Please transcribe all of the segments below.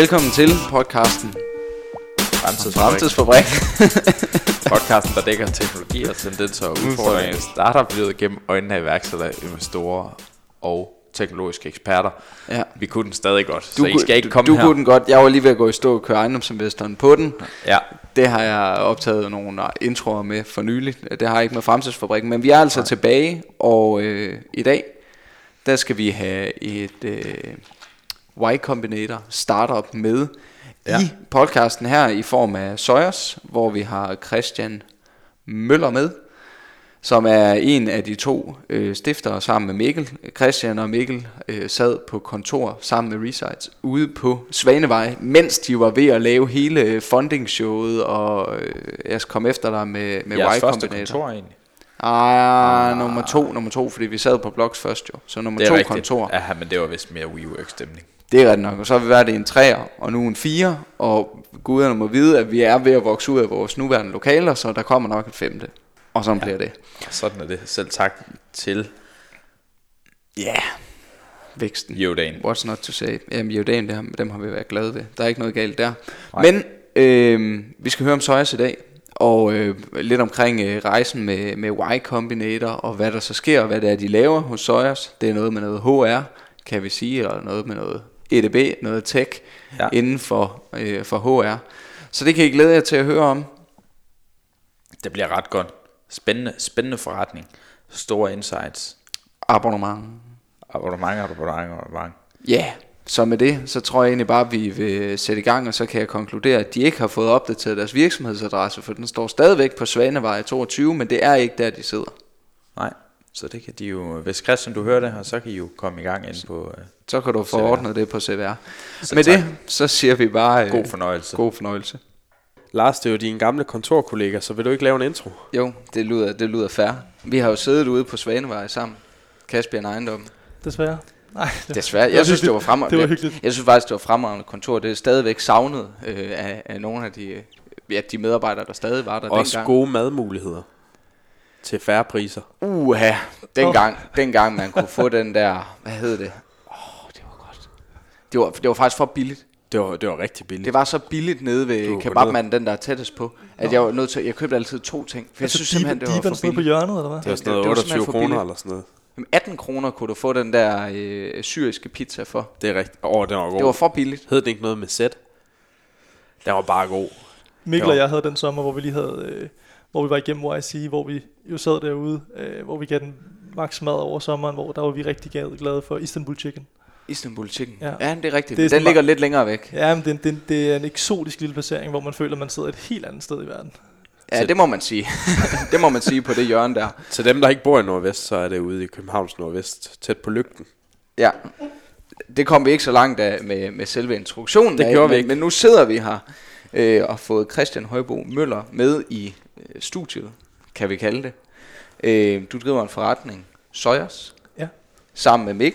Velkommen til podcasten Fremtidsfabrik. Podcasten, der dækker teknologi og tendenser og udfordringer i startup-livet gennem øjnene af iværksættere, investorer og teknologiske eksperter. Ja. Vi kunne den stadig godt, Du, så I skal ikke du, komme du her. kunne den godt. Jeg var lige ved at gå i stå og køre ejendomsinvestoren på den. Ja, Det har jeg optaget nogle introer med for nylig. Det har jeg ikke med Fremtidsfabrikken. Men vi er altså Nej. tilbage, og øh, i dag, der skal vi have et øh, Y Combinator startup med ja. I podcasten her i form af Søjers, hvor vi har Christian Møller med, som er en af de to øh, stiftere sammen med Mikkel. Christian og Mikkel øh, sad på kontor sammen med Resites ude på Svanevej, mens de var ved at lave hele funding-showet, og øh, jeg komme efter dig med, med jeres Y første Combinator. kontor egentlig. Ah, nummer to, nummer to, fordi vi sad på Blogs først jo. Så nummer Det er to rigtigt. kontor. Ja, men det var vist mere WeWork-stemning. Det er rigtigt nok. Og så har vi været i en træer, og nu en fire. Og guderne må vide, at vi er ved at vokse ud af vores nuværende lokaler, så der kommer nok et femte. Og sådan ja. bliver det. Sådan er det. Selv tak til Ja, yeah. væksten. Jordan. What's not to say? Jamen, Jordan, det har, dem har vi været glade ved. Der er ikke noget galt der. Nej. Men øh, vi skal høre om Sojas i dag. Og øh, lidt omkring øh, rejsen med, med Y Combinator, og hvad der så sker, og hvad det er, de laver hos Sojas. Det er noget med noget HR, kan vi sige, eller noget med noget EDB, noget tech ja. Inden for, øh, for HR. Så det kan I glæde jer til at høre om. Det bliver ret godt. Spændende, spændende forretning. Store insights. Abonnement. Abonnement, abonnement, abonnement. Ja, yeah. så med det, så tror jeg egentlig bare, at vi vil sætte i gang, og så kan jeg konkludere, at de ikke har fået opdateret deres virksomhedsadresse, for den står stadigvæk på Svanevej 22, men det er ikke der, de sidder. Nej, så det kan de jo, hvis Christian du hører det her, så kan I jo komme i gang ind på øh, Så kan du få CVR. ordnet det på CVR. Så med tak. det, så siger vi bare øh, god fornøjelse. god fornøjelse. Lars, det er jo din gamle kontorkollega, så vil du ikke lave en intro? Jo, det lyder, det lyder fair. Vi har jo siddet ude på Svanevej sammen. Caspian Ejendom. Desværre. Nej, det, Desværre. Jeg synes, det var fremragende. Det var hyggeligt. Jeg synes faktisk, det var fremragende kontor. Det er stadigvæk savnet øh, af, af nogle af de, øh, ja, de medarbejdere, der stadig var der Også dengang. gode madmuligheder til færre priser. Uha, dengang, oh. dengang man kunne få den der, hvad hed det? Åh, oh, det var godt. Det var, det var faktisk for billigt. Det var, det var rigtig billigt. Det var så billigt nede ved kebabmanden, den der er tættest på, at jeg var nødt til, jeg købte altid to ting. For jeg Altså, synes simpelthen, det var for noget på billigt. hjørnet, eller hvad? det var sådan noget det var 28 simpelthen for kroner billigt. eller sådan noget. Jamen, 18 kroner kunne du få den der øh, syriske pizza for. Det er rigtigt. Åh, oh, den var god. Det var for billigt. Hed det ikke noget med sæt? Den var bare god. Mikkel og jeg havde den sommer, hvor vi lige havde, øh, hvor vi var igennem YC, hvor vi jo sad derude, øh, hvor vi gav den max mad over sommeren, hvor der var vi rigtig glade, glade for Istanbul Chicken. Istanbul Chicken. Ja. Ja, det er rigtigt. Det er Den ligger lidt længere væk. Ja, men det, det, det er en eksotisk lille placering, hvor man føler, at man sidder et helt andet sted i verden. Ja, det må man sige. det må man sige på det hjørne der. Til dem, der ikke bor i Nordvest, så er det ude i Københavns Nordvest, tæt på lygten. Ja. Det kom vi ikke så langt af med, med selve introduktionen Det af, gjorde vi ikke. men nu sidder vi her øh, og har fået Christian Højbo Møller med i studiet, kan vi kalde det. Øh, du driver en forretning, Søjers, Ja. sammen med Mik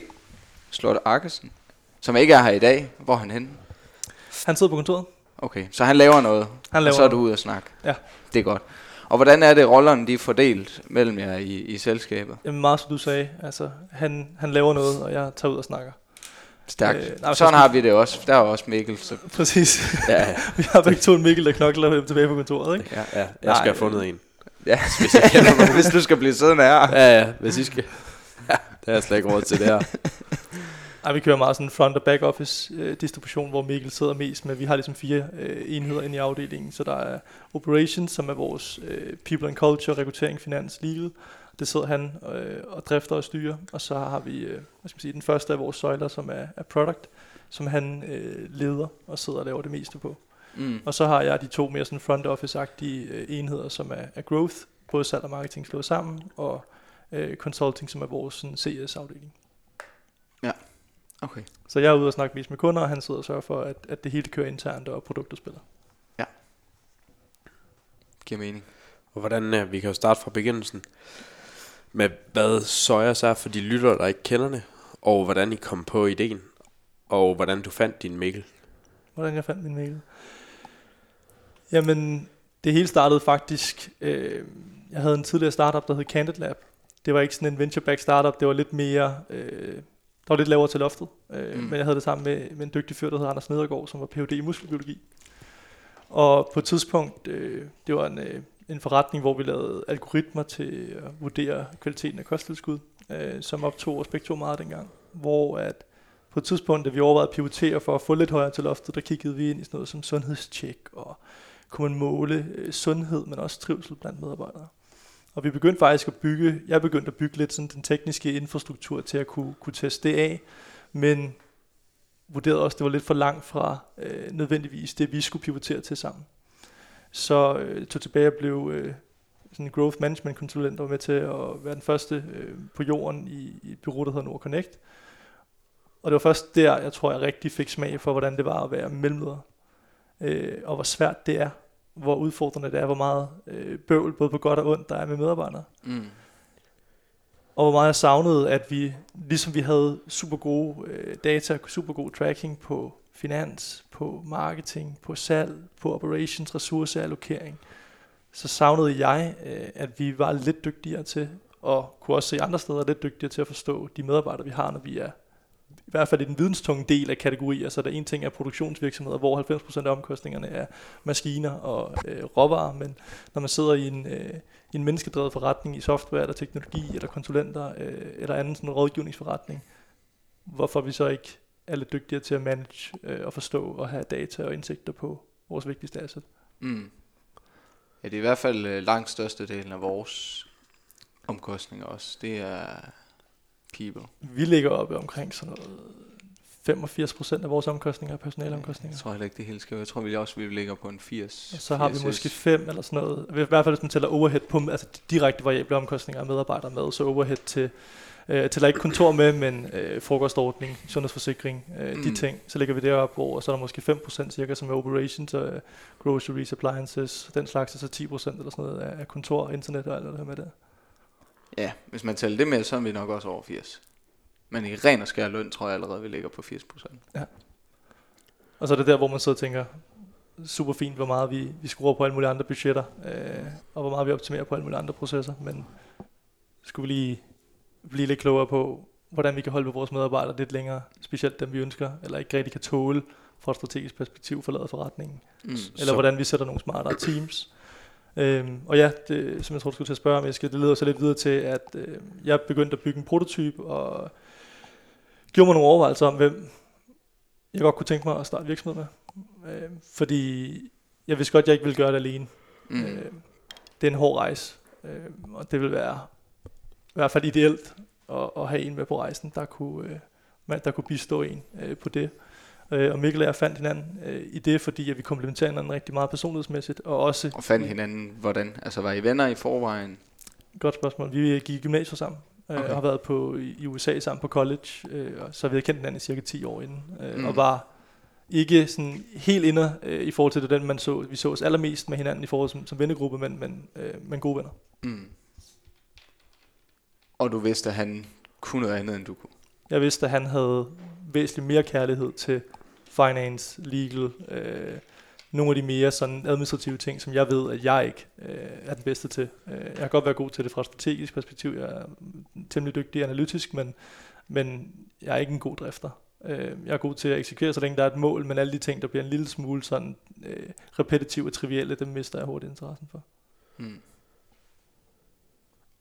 Slot Arkesen, som ikke er her i dag. Hvor er han henne? Han sidder på kontoret. Okay, så han laver noget, Han laver og så er du ude og snakke. Ja. Det er godt. Og hvordan er det, rollerne de er fordelt mellem jer i, i selskabet? Jamen meget som du sagde, altså han, han laver noget, og jeg tager ud og snakker. Stærkt. Øh, nej, Sådan så- har vi det også. Der er også Mikkel. Så, Præcis. ja, ja. vi har begge to en Mikkel, der knokler tilbage på kontoret, ikke? ja. Ja, jeg Nej, skal have øh, fundet en. Ja, hvis, jeg kender mig, hvis du skal blive siddende her. Ja, ja, hvis I skal. Ja, det har jeg slet ikke råd til det her. Ej, vi kører meget sådan front- og back-office øh, distribution, hvor Mikkel sidder mest med. Vi har ligesom fire øh, enheder inde i afdelingen, så der er operations, som er vores øh, people and culture, rekruttering, finans, legal. Det sidder han øh, og drifter og styrer. Og så har vi øh, hvad skal man sige, den første af vores søjler, som er, er product, som han øh, leder og sidder og laver det meste på. Mm. Og så har jeg de to mere sådan front office-agtige øh, enheder, som er, er growth, både salg og marketing slået sammen, og øh, consulting, som er vores sådan, CS-afdeling. Okay. Så jeg er ude og snakke mest med kunder, og han sidder og sørger for, at, at det hele kører internt, og produkter spiller. Giver mening. Og hvordan, øh, vi kan jo starte fra begyndelsen med, hvad Sojas er for de lyttere, der ikke kender det, og hvordan I kom på ideen, og hvordan du fandt din Mikkel. Hvordan jeg fandt min mail? Jamen, det hele startede faktisk, øh, jeg havde en tidligere startup, der hed Candid Lab. Det var ikke sådan en venture-back startup, det var lidt mere øh, var lidt lavere til loftet, øh, Mm. men jeg havde det sammen med, med en dygtig fyr, der hedder Anders Nedergaard, som var Ph.D. i muskelbiologi. Og på et tidspunkt, øh, det var en, øh, en forretning, hvor vi lavede algoritmer til at vurdere kvaliteten af kosttilskud, øh, som optog os begge to meget dengang. Hvor at på et tidspunkt, da vi overvejede at pivotere for at få lidt højere til loftet, der kiggede vi ind i sådan noget som sundhedstjek, og kunne man måle øh, sundhed, men også trivsel blandt medarbejdere. Og vi begyndte faktisk at bygge, jeg begyndte at bygge lidt sådan den tekniske infrastruktur til at kunne, kunne teste det af, men vurderede også, at det var lidt for langt fra øh, nødvendigvis det, vi skulle pivotere til sammen. Så øh, tog tilbage og blev øh, sådan en growth management konsulent, og var med til at være den første øh, på jorden i, i et bureau, der hedder Nord Connect. Og det var først der, jeg tror, jeg rigtig fik smag for, hvordan det var at være mellemleder. Øh, og hvor svært det er, hvor udfordrende det er, hvor meget øh, bøvl, både på godt og ondt, der er med medarbejdere. Mm. Og hvor meget jeg savnede, at vi, ligesom vi havde super gode øh, data, super god tracking på finans, på marketing, på salg, på operations, ressourceallokering, så savnede jeg, øh, at vi var lidt dygtigere til, og kunne også se andre steder lidt dygtigere til at forstå de medarbejdere, vi har, når vi er i hvert fald i den videnstunge del af kategorier, så der en ting er produktionsvirksomheder, hvor 90% af omkostningerne er maskiner og øh, råvarer, men når man sidder i en, øh, i en menneskedrevet forretning i software eller teknologi eller konsulenter øh, eller anden sådan rådgivningsforretning, hvorfor vi så ikke er lidt dygtigere til at manage øh, og forstå og have data og indsigter på vores vigtigste asset. Mm. Ja, det er i hvert fald øh, langt størstedelen af vores omkostninger også. Det er people. Vi ligger oppe omkring sådan noget 85% af vores omkostninger er personaleomkostninger. Jeg tror heller ikke, det hele skal Jeg tror vi også, vi ligger på en 80. Og så har vi 80 måske fem eller sådan noget. I hvert fald hvis man tæller overhead på, altså direkte variable omkostninger af medarbejdere med, så overhead til, øh, tæller ikke kontor med, men øh, frokostordning, sundhedsforsikring, øh, mm. de ting, så ligger vi deroppe, hvor så er der måske 5% cirka, som er operations, øh, groceries, appliances, den slags, og så 10% eller sådan noget af, kontor, internet og alt det her med det. Ja, hvis man tæller det med, så er vi nok også over 80. Men i ren og skær løn, tror jeg allerede, vi ligger på 80 procent. Og så er det der, hvor man så tænker, super fint, hvor meget vi, vi skruer på alle mulige andre budgetter, øh, og hvor meget vi optimerer på alle mulige andre processer, men skulle vi lige blive lidt klogere på, hvordan vi kan holde på vores medarbejdere lidt længere, specielt dem vi ønsker, eller ikke rigtig kan tåle fra et strategisk perspektiv forlade forretningen, Mm. eller Så- hvordan vi sætter nogle smartere teams. Øhm, og ja, det, som jeg tror, du skulle til at spørge om, jeg skal, det leder så lidt videre til, at øh, jeg begyndte at bygge en prototype, og gjorde mig nogle overvejelser om, hvem jeg godt kunne tænke mig at starte virksomhed med. Øh, fordi jeg vidste godt, at jeg ikke ville gøre det alene. Mm. Øh, det er en hård rejse, øh, og det vil være i hvert fald ideelt at, at have en med på rejsen, der kunne, øh, der kunne bistå en øh, på det. Øh, og Mikkel og jeg fandt hinanden øh, i det, fordi at vi komplementerer hinanden rigtig meget personlighedsmæssigt, og også, Og fandt hinanden, hvordan? Altså var I venner i forvejen? godt spørgsmål, vi gik i gymnasiet sammen, øh, Okay. og har været på, i USA sammen på college, øh, og så vi havde kendt hinanden i cirka 10 år inden, øh, Mm. mm. og var ikke sådan helt inde øh, i forhold til det, den man så, vi så os allermest med hinanden i forhold som, som vennegruppe, men, men, øh, men gode venner. Mm. Og du vidste, at han kunne noget andet, end du kunne? Jeg vidste, at han havde væsentligt mere kærlighed til finance, legal, øh, nogle af de mere sådan administrative ting, som jeg ved, at jeg ikke øh, er den bedste til. Øh, jeg kan godt være god til det fra et strategisk perspektiv. Jeg er temmelig dygtig analytisk, men, men jeg er ikke en god drifter. Øh, jeg er god til at eksekvere, så længe der er et mål, men alle de ting, der bliver en lille smule sådan øh, repetitive og trivielle, dem mister jeg hurtigt interessen for. Mm.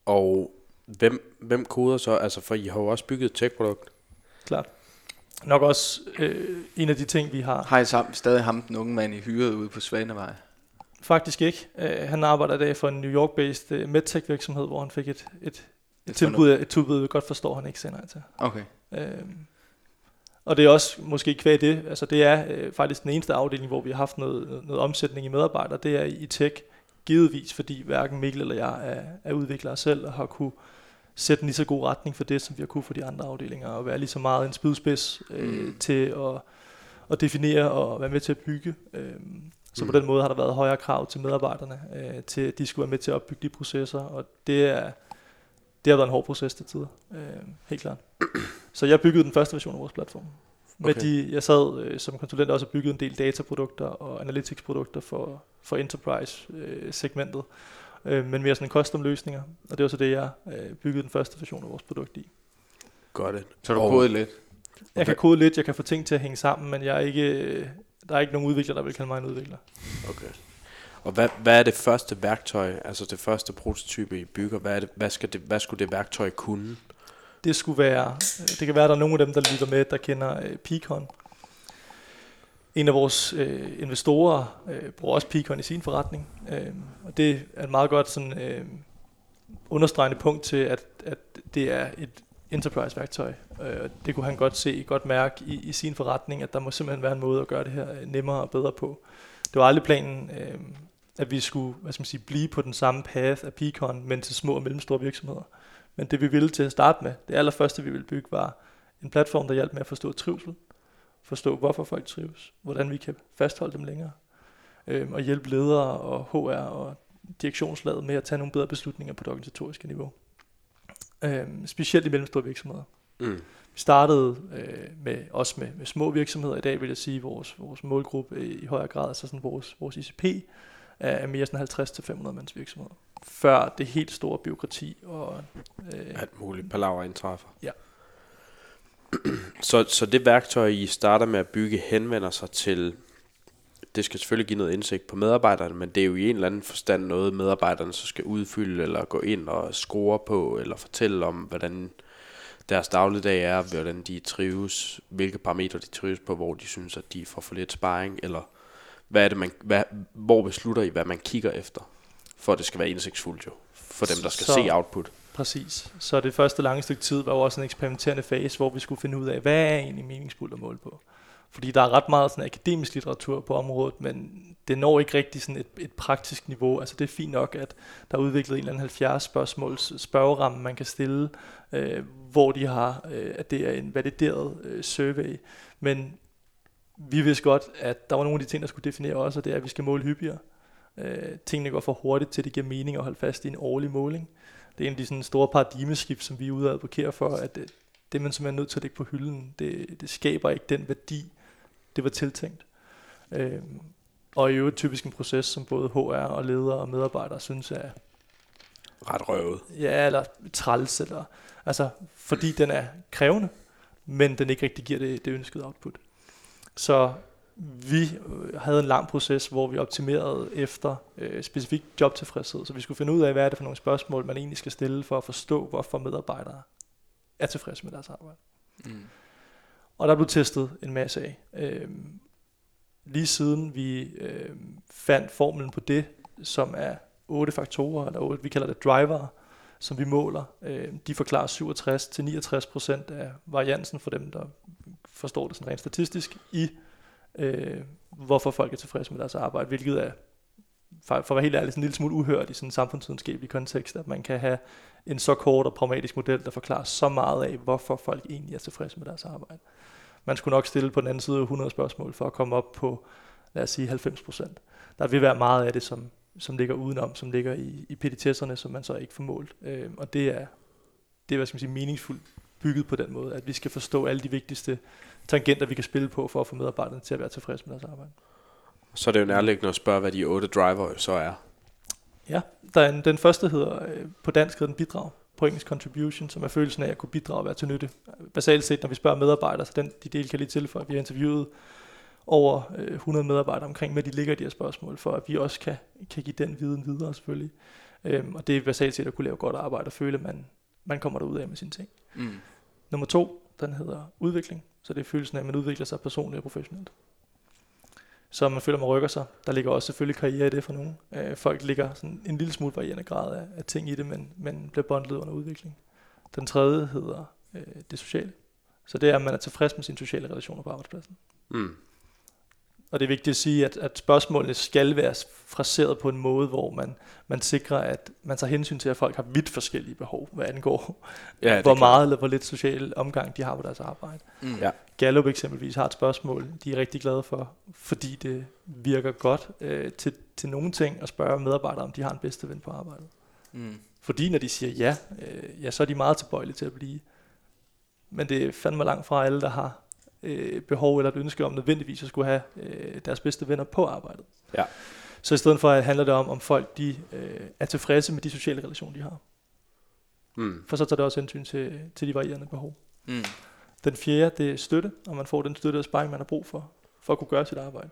Og hvem, hvem koder så? Altså, for I har jo også bygget et tech-produkt. Klart. Nok også øh, en af de ting, vi har Har I sammen, stadig ham, den unge mand, I hyrede ude på Svanevej? Faktisk ikke. Uh, han arbejder i dag for en New York-based uh, medtech virksomhed, hvor han fik et, et, et Et tilbud, et tilbud, vi godt forstår, han ikke nej til. Okay. Uh, og det er også måske kvæg det, altså det er uh, faktisk den eneste afdeling, hvor vi har haft noget, noget, omsætning i medarbejdere, det er i tech, givetvis, fordi hverken Mikkel eller jeg er, er udviklere selv, og har kunne sætte en lige så god retning for det, som vi har kunne for de andre afdelinger, og være lige så meget en spydspids øh, Mm. til at, at definere og være med til at bygge. Øh, så Mm. på den måde har der været højere krav til medarbejderne, øh, til at de skulle være med til at opbygge de processer, og det er det har været en hård proces til tider, øh, helt klart. Så jeg byggede den første version af vores platform. Med Okay. de, jeg sad øh, som konsulent også og byggede en del dataprodukter og analytics-produkter for, for enterprise-segmentet, øh, men mere sådan custom løsninger, og det var så det, jeg øh, byggede den første version af vores produkt i. Godt. Så du kodet lidt. Jeg kan kode lidt, jeg kan få ting til at hænge sammen, men jeg er ikke, der er ikke nogen udvikler, der vil kalde mig en udvikler. Okay. Og hvad, hvad er det første værktøj, altså det første prototype, I bygger? Hvad, er det, hvad, skal det, hvad skulle det værktøj kunne? Det skulle være, øh, det kan være, at der er nogle af dem, der lytter med, der kender øh, Picon. En af vores øh, investorer øh, bruger også Picon i sin forretning, øh, og det er et meget godt sådan, øh, understregende punkt til, at, at det er et enterprise-værktøj. Øh, det kunne han godt se, godt mærke i, i sin forretning, at der må simpelthen være en måde at gøre det her øh, nemmere og bedre på. Det var aldrig planen, øh, at vi skulle hvad skal man sige, blive på den samme path af Picon, men til små og mellemstore virksomheder. Men det vi ville til at starte med, det allerførste vi ville bygge, var en platform, der hjalp med at forstå trivsel. Forstå, hvorfor folk trives. Hvordan vi kan fastholde dem længere. Øhm, og hjælpe ledere og HR og direktionslaget med at tage nogle bedre beslutninger på det organisatoriske niveau. Øhm, specielt i mellemstore virksomheder. Mm. Vi startede øh, med, også med, med små virksomheder. I dag vil jeg sige, at vores, vores målgruppe i, i højere grad, altså sådan vores, vores ICP, er mere sådan 50-500 mands virksomheder. Før det helt store byråkrati og øh, Alt muligt palaver indtræffer. Ja. Så, så det værktøj, I starter med at bygge, henvender sig til... Det skal selvfølgelig give noget indsigt på medarbejderne, men det er jo i en eller anden forstand noget, medarbejderne så skal udfylde, eller gå ind og score på, eller fortælle om, hvordan deres dagligdag er, hvordan de trives, hvilke parametre de trives på, hvor de synes, at de får for lidt sparring, eller hvad er det, man, hvad, hvor beslutter I, hvad man kigger efter, for at det skal være indsigtsfuldt jo, for dem, der skal Så- se output. Præcis. Så det første lange stykke tid var jo også en eksperimenterende fase, hvor vi skulle finde ud af, hvad er egentlig meningsfuldt at måle på. Fordi der er ret meget sådan akademisk litteratur på området, men det når ikke rigtig sådan et, et praktisk niveau. Altså det er fint nok, at der er udviklet en eller anden 70 spørgsmåls spørgeramme, man kan stille, øh, hvor de har, øh, at det er en valideret øh, survey. Men vi vidste godt, at der var nogle af de ting, der skulle definere også, og det er, at vi skal måle hyppigere. Øh, tingene går for hurtigt til, det giver mening at holde fast i en årlig måling. Det er en af de sådan store paradigmeskift, som vi er ude at advokere for, at det, det er man simpelthen nødt til at lægge på hylden. Det, det skaber ikke den værdi, det var tiltænkt. Øhm, og i øvrigt typisk en proces, som både HR og ledere og medarbejdere synes er Ret røvet. ja, eller træls, eller, altså, fordi den er krævende, men den ikke rigtig giver det, det ønskede output. Så vi øh, havde en lang proces, hvor vi optimerede efter øh, specifik jobtilfredshed. Så vi skulle finde ud af, hvad er det for nogle spørgsmål, man egentlig skal stille for at forstå, hvorfor medarbejdere er tilfredse med deres arbejde. Mm. Og der blev testet en masse af. Øhm, lige siden vi øhm, fandt formlen på det, som er otte faktorer, eller otte, vi kalder det driver, som vi måler. Øhm, de forklarer 67-69% af variansen for dem, der forstår det sådan rent statistisk, i øh, hvorfor folk er tilfredse med deres arbejde, hvilket er for, for at være helt ærlig, sådan en lille smule uhørt i sådan en samfundsvidenskabelig kontekst, at man kan have en så kort og pragmatisk model, der forklarer så meget af, hvorfor folk egentlig er tilfredse med deres arbejde. Man skulle nok stille på den anden side 100 spørgsmål for at komme op på, lad os sige 90 procent. Der vil være meget af det, som, som ligger udenom, som ligger i, i PDT'erne, som man så ikke får målt. Øh, og det er, det er hvad skal man sige, meningsfuldt bygget på den måde, at vi skal forstå alle de vigtigste tangenter, vi kan spille på, for at få medarbejderne til at være tilfredse med deres arbejde. Så er det jo nærliggende at spørge, hvad de otte driver så er. Ja, der er en, den første hedder, øh, på dansk hedder den bidrag, på engelsk contribution, som er følelsen af at kunne bidrage og være til nytte. Basalt set, når vi spørger medarbejdere, så den de del kan lige tilføje, at vi har interviewet over øh, 100 medarbejdere omkring, med de ligger i de her spørgsmål, for at vi også kan, kan give den viden videre selvfølgelig. Øhm, og det er basalt set at kunne lave godt arbejde og føle, at man, man kommer derud af med sine ting. Mm. Nummer to, den hedder udvikling. Så det er følelsen af, at man udvikler sig personligt og professionelt. Så man føler, at man rykker sig. Der ligger også selvfølgelig karriere i det for nogen. Øh, folk ligger sådan en lille smule varierende grad af, af ting i det, men, men bliver bundlet under udvikling. Den tredje hedder øh, det sociale. Så det er, at man er tilfreds med sine sociale relationer på arbejdspladsen. Mm. Og det er vigtigt at sige, at, at spørgsmålene skal være fraseret på en måde, hvor man, man sikrer, at man tager hensyn til, at folk har vidt forskellige behov, hvad angår, Ja, ja, hvor meget eller hvor lidt social omgang de har på deres arbejde. Mm. Ja. Gallup eksempelvis har et spørgsmål, de er rigtig glade for, fordi det virker godt øh, til, til nogle ting at spørge medarbejdere, om de har en bedste ven på arbejdet. Mm. Fordi når de siger ja, øh, ja, så er de meget tilbøjelige til at blive. Men det er fandme langt fra alle, der har øh, behov eller et ønske om nødvendigvis at skulle have øh, deres bedste venner på arbejdet. Ja. Så i stedet for handler det om, om folk de, øh, er tilfredse med de sociale relationer, de har. Mm. For så tager det også hensyn til, til de varierende behov. Mm. Den fjerde, det er støtte, og man får den støtte og sparring, man har brug for, for at kunne gøre sit arbejde.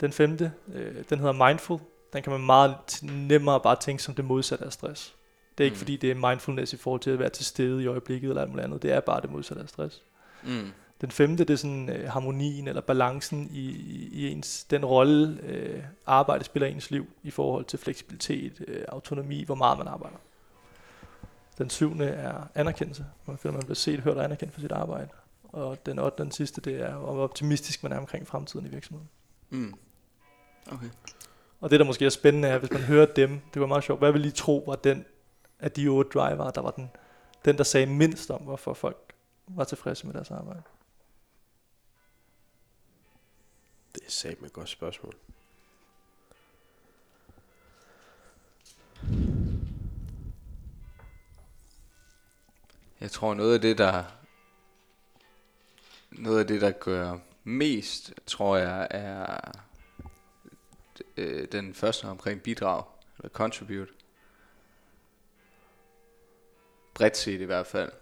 Den femte, øh, den hedder mindful. Den kan man meget nemmere bare tænke som det modsatte af stress. Det er ikke Mm. fordi, det er mindfulness i forhold til at være til stede i øjeblikket eller alt muligt andet. Det er bare det modsatte af stress. Mm. Den femte, det er sådan øh, harmonien eller balancen i, i, ens, den rolle, øh, arbejde spiller i ens liv i forhold til fleksibilitet, øh, autonomi, hvor meget man arbejder. Den syvende er anerkendelse. Man føler, man bliver set, hørt og anerkendt for sit arbejde. Og den ottende, den sidste, det er, hvor optimistisk man er omkring fremtiden i virksomheden. Mm. Okay. Og det, der måske er spændende, er, hvis man hører dem, det var meget sjovt, hvad vil I tro var den af de otte driver, der var den, den, der sagde mindst om, hvorfor folk var tilfredse med deres arbejde? Det er sagt med et godt spørgsmål. Jeg tror noget af det der noget af det der gør mest, tror jeg er øh, den første omkring bidrag eller contribute. Bredt set i hvert fald.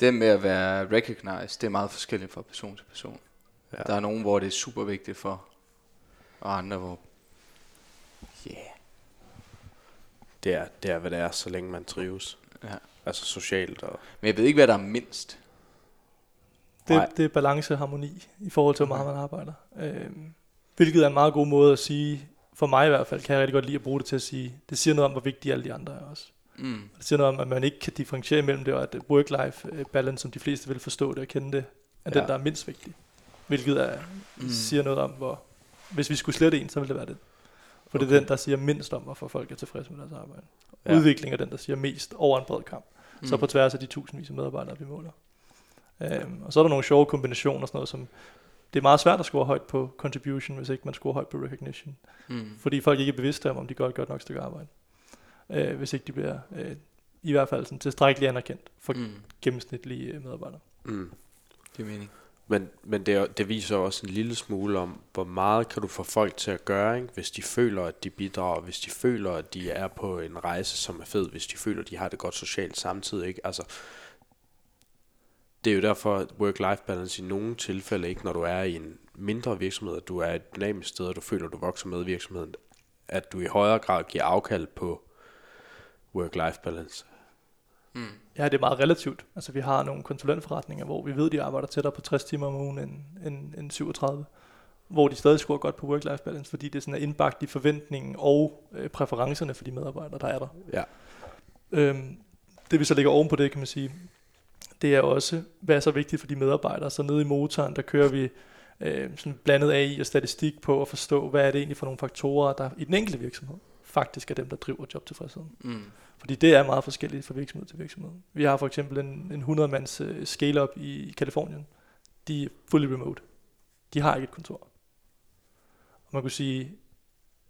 Det med at være recognized, det er meget forskelligt fra person til person. Ja. Ja. Der er nogen, hvor det er super vigtigt for, og andre, hvor yeah. Det er, det er, hvad det er, så længe man trives. Ja. Altså socialt og... Men jeg ved ikke, hvad der er mindst. Det, Nej. det er balance og harmoni i forhold til, hvor meget man arbejder. Øhm, hvilket er en meget god måde at sige, for mig i hvert fald, kan jeg rigtig godt lide at bruge det til at sige, det siger noget om, hvor vigtige alle de andre er også. Mm. Det siger noget om, at man ikke kan differentiere mellem det, og at work-life balance, som de fleste vil forstå det og kende det, er ja. Ja. den, der er mindst vigtig. Hvilket er, mm. siger noget om, hvor, hvis vi skulle slette en, så ville det være det. For okay. det er den, der siger mindst om, hvorfor folk er tilfredse med deres arbejde. Ja. Udvikling er den, der siger mest over en bred kamp. Mm. Så på tværs af de tusindvis af medarbejdere, vi måler. Øhm, og så er der nogle sjove kombinationer og sådan noget, som det er meget svært at score højt på contribution, hvis ikke man scorer højt på recognition. Mm. Fordi folk ikke er bevidste om, om de gør et godt nok stykke arbejde. Øh, hvis ikke de bliver øh, i hvert fald sådan tilstrækkeligt anerkendt for mm. Mm. gennemsnitlige øh, medarbejdere. Mm. Det er mening. Men, men det, det viser også en lille smule om, hvor meget kan du få folk til at gøre, ikke? hvis de føler, at de bidrager, hvis de føler, at de er på en rejse, som er fed, hvis de føler, at de har det godt socialt samtidig. Ikke? Altså, det er jo derfor, at work-life balance i nogle tilfælde, ikke når du er i en mindre virksomhed, at du er et dynamisk sted, og du føler, at du vokser med virksomheden, at du i højere grad giver afkald på work-life balance. Mm. Ja, det er meget relativt. Altså vi har nogle konsulentforretninger, hvor vi ved, de arbejder tættere på 60 timer om ugen end, end, end 37. Hvor de stadig scorer godt på work-life balance, fordi det sådan er indbagt i forventningen og øh, præferencerne for de medarbejdere, der er der. Ja. Øhm, det vi så lægger oven på det, kan man sige, det er også, hvad er så vigtigt for de medarbejdere. Så nede i motoren, der kører vi øh, sådan blandet AI og statistik på at forstå, hvad er det egentlig for nogle faktorer, der i den enkelte virksomhed faktisk er dem, der driver jobtilfredsheden. Mm. Fordi det er meget forskelligt fra virksomhed til virksomhed. Vi har for eksempel en, en 100-mands uh, scale-up i Kalifornien. De er fully remote. De har ikke et kontor. Og man kunne sige,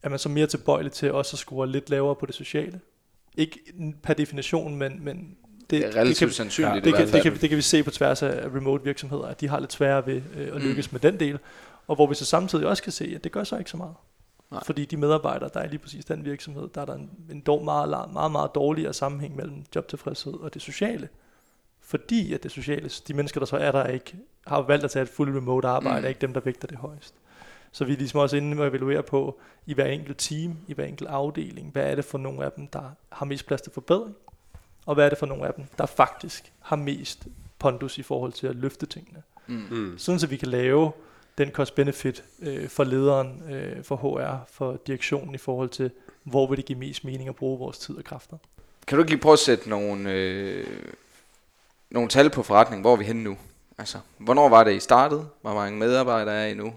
er man så mere tilbøjelig til også at score lidt lavere på det sociale? Ikke per definition, men, men Det er relativt kan, sandsynligt ja, det, kan, det, kan, det kan vi se på tværs af remote virksomheder, at de har lidt sværere ved øh, at Mm. lykkes med den del. Og hvor vi så samtidig også kan se, at det gør så ikke så meget. Nej. Fordi de medarbejdere, der er lige præcis den virksomhed, der er der en, en dog meget, meget, meget, meget dårligere sammenhæng mellem jobtilfredshed og det sociale. Fordi at det sociale, de mennesker, der så er der ikke, har valgt at tage et fuldt remote arbejde, Mm. er ikke dem, der vægter det højst. Så vi er ligesom også inde og evaluere på, i hver enkelt team, i hver enkelt afdeling, hvad er det for nogle af dem, der har mest plads til forbedring, og hvad er det for nogle af dem, der faktisk har mest pondus i forhold til at løfte tingene. Mm. Mm. Sådan så vi kan lave den cost-benefit øh, for lederen, øh, for HR, for direktionen i forhold til, hvor vil det give mest mening at bruge vores tid og kræfter. Kan du ikke lige prøve at sætte nogle, øh, nogle tal på forretningen? Hvor er vi henne nu? Altså, hvornår var det, I startede? Hvor mange medarbejdere er I nu?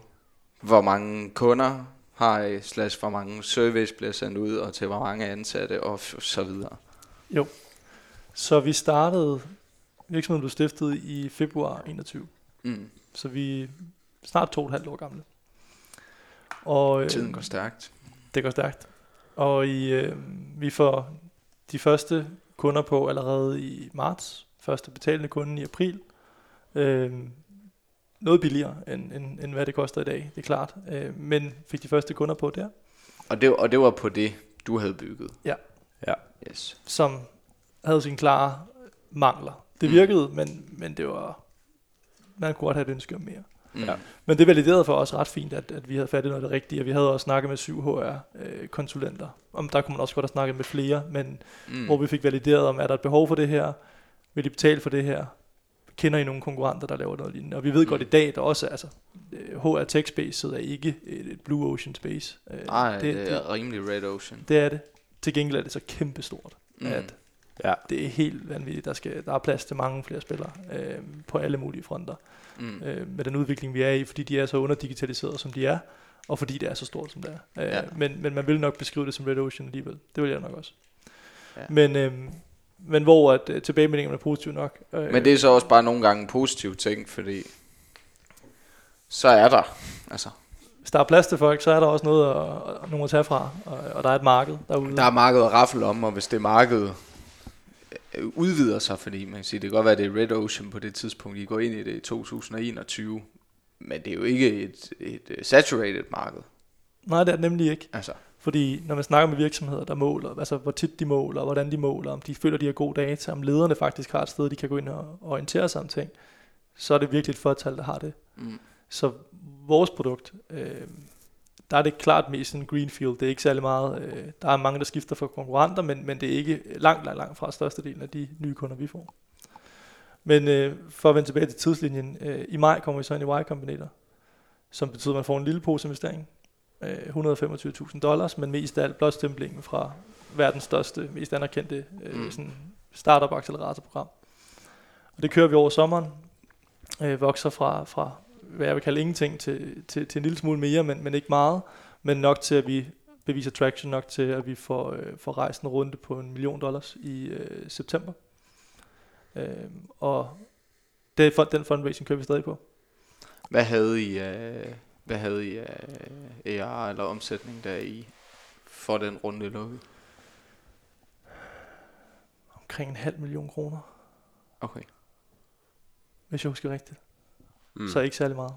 Hvor mange kunder har I? Slash, hvor mange service bliver sendt ud? Og til hvor mange ansatte? Og så videre. Så vi startede, virksomheden blev stiftet i februar 21, Mm. så vi snart to og et halvt år gamle. Og, øh, Tiden går stærkt. Det går stærkt. Og i, øh, vi får de første kunder på allerede i marts. Første betalende kunde i april. Øh, noget billigere, end, end, end hvad det koster i dag, det er klart. Øh, men fik de første kunder på der, Og det, og det var på det, du havde bygget? Ja. Ja. Yes. som havde sine klare mangler. Det Mm. virkede, men, men det var... Man kunne godt have et ønske om mere. Mm. Ja. Men det validerede for os ret fint, at, at vi havde fat i noget af det rigtige, og vi havde også snakket med syv HR-konsulenter. Om der kunne man også godt have snakket med flere, men Mm. hvor vi fik valideret, om er der et behov for det her, vil de betale for det her, kender I nogle konkurrenter, der laver noget lignende. Og vi ved Mm. godt i dag, der også, altså, øh, HR Tech Space er ikke et, Blue Ocean Space. Øh, Nej, det, det, det, er rimelig Red Ocean. det er det. Til gengæld er det så kæmpestort, mm. at Ja. det er helt vanvittigt. Der, skal, der er plads til mange flere spillere øh, på alle mulige fronter. Mm. øh, med den udvikling, vi er i, fordi de er så underdigitaliseret, som de er, og fordi det er så stort, som det er. Øh, Ja. men, men man vil nok beskrive det som Red Ocean alligevel. Det vil jeg nok også. Ja. Men, øh, men hvor at, øh, tilbagemeldingerne er positive nok. Øh, Men det er så også bare nogle gange en positiv ting, fordi så er der. Altså, Hvis der er plads til folk, så er der også noget at, at, nogen at tage fra, og, og der er et marked derude. der er markedet at raffle om, og hvis det marked øh, udvider sig, fordi man kan sige, det kan godt være, at det er Red Ocean på det tidspunkt, I går ind i det i 2021, men det er jo ikke et, et øh, saturated marked. Nej, det er det nemlig ikke. Altså, Fordi når man snakker med virksomheder, der måler, altså hvor tit de måler, hvordan de måler, om de føler, de har god data, om lederne faktisk har et sted, de kan gå ind og orientere sig om ting, så er det virkelig et fortal, der har det. mm, Så vores produkt, øh, der er det klart mest en greenfield. Det er ikke særlig meget. Øh, der er mange, der skifter for konkurrenter, men, men det er ikke langt, langt, langt fra størstedelen af de nye kunder, vi får. Men øh, for at vende tilbage til tidslinjen, øh, i maj kommer vi så ind i Y Combinator, som betyder, at man får en lille pose investering. Øh, 125.000 dollars, men mest af alt blåstemplingen fra verdens største, mest anerkendte øh, mm. sådan startup acceleratorprogram. Og det kører vi over sommeren. Øh, vokser fra, fra hvad jeg vil kalde ingenting til, til, til en lille smule mere, men, men ikke meget. Men nok til, at vi beviser traction, nok til, at vi får, øh, får rejst en runde på en million dollars i øh, september. Øh, og det fund, den fundraising kører vi stadig på. hvad havde I, uh, hvad havde I uh, AR eller omsætning der i for den runde lukket? Omkring en halv million kroner, Okay. hvis jeg husker rigtigt. Mm. Så ikke særlig meget.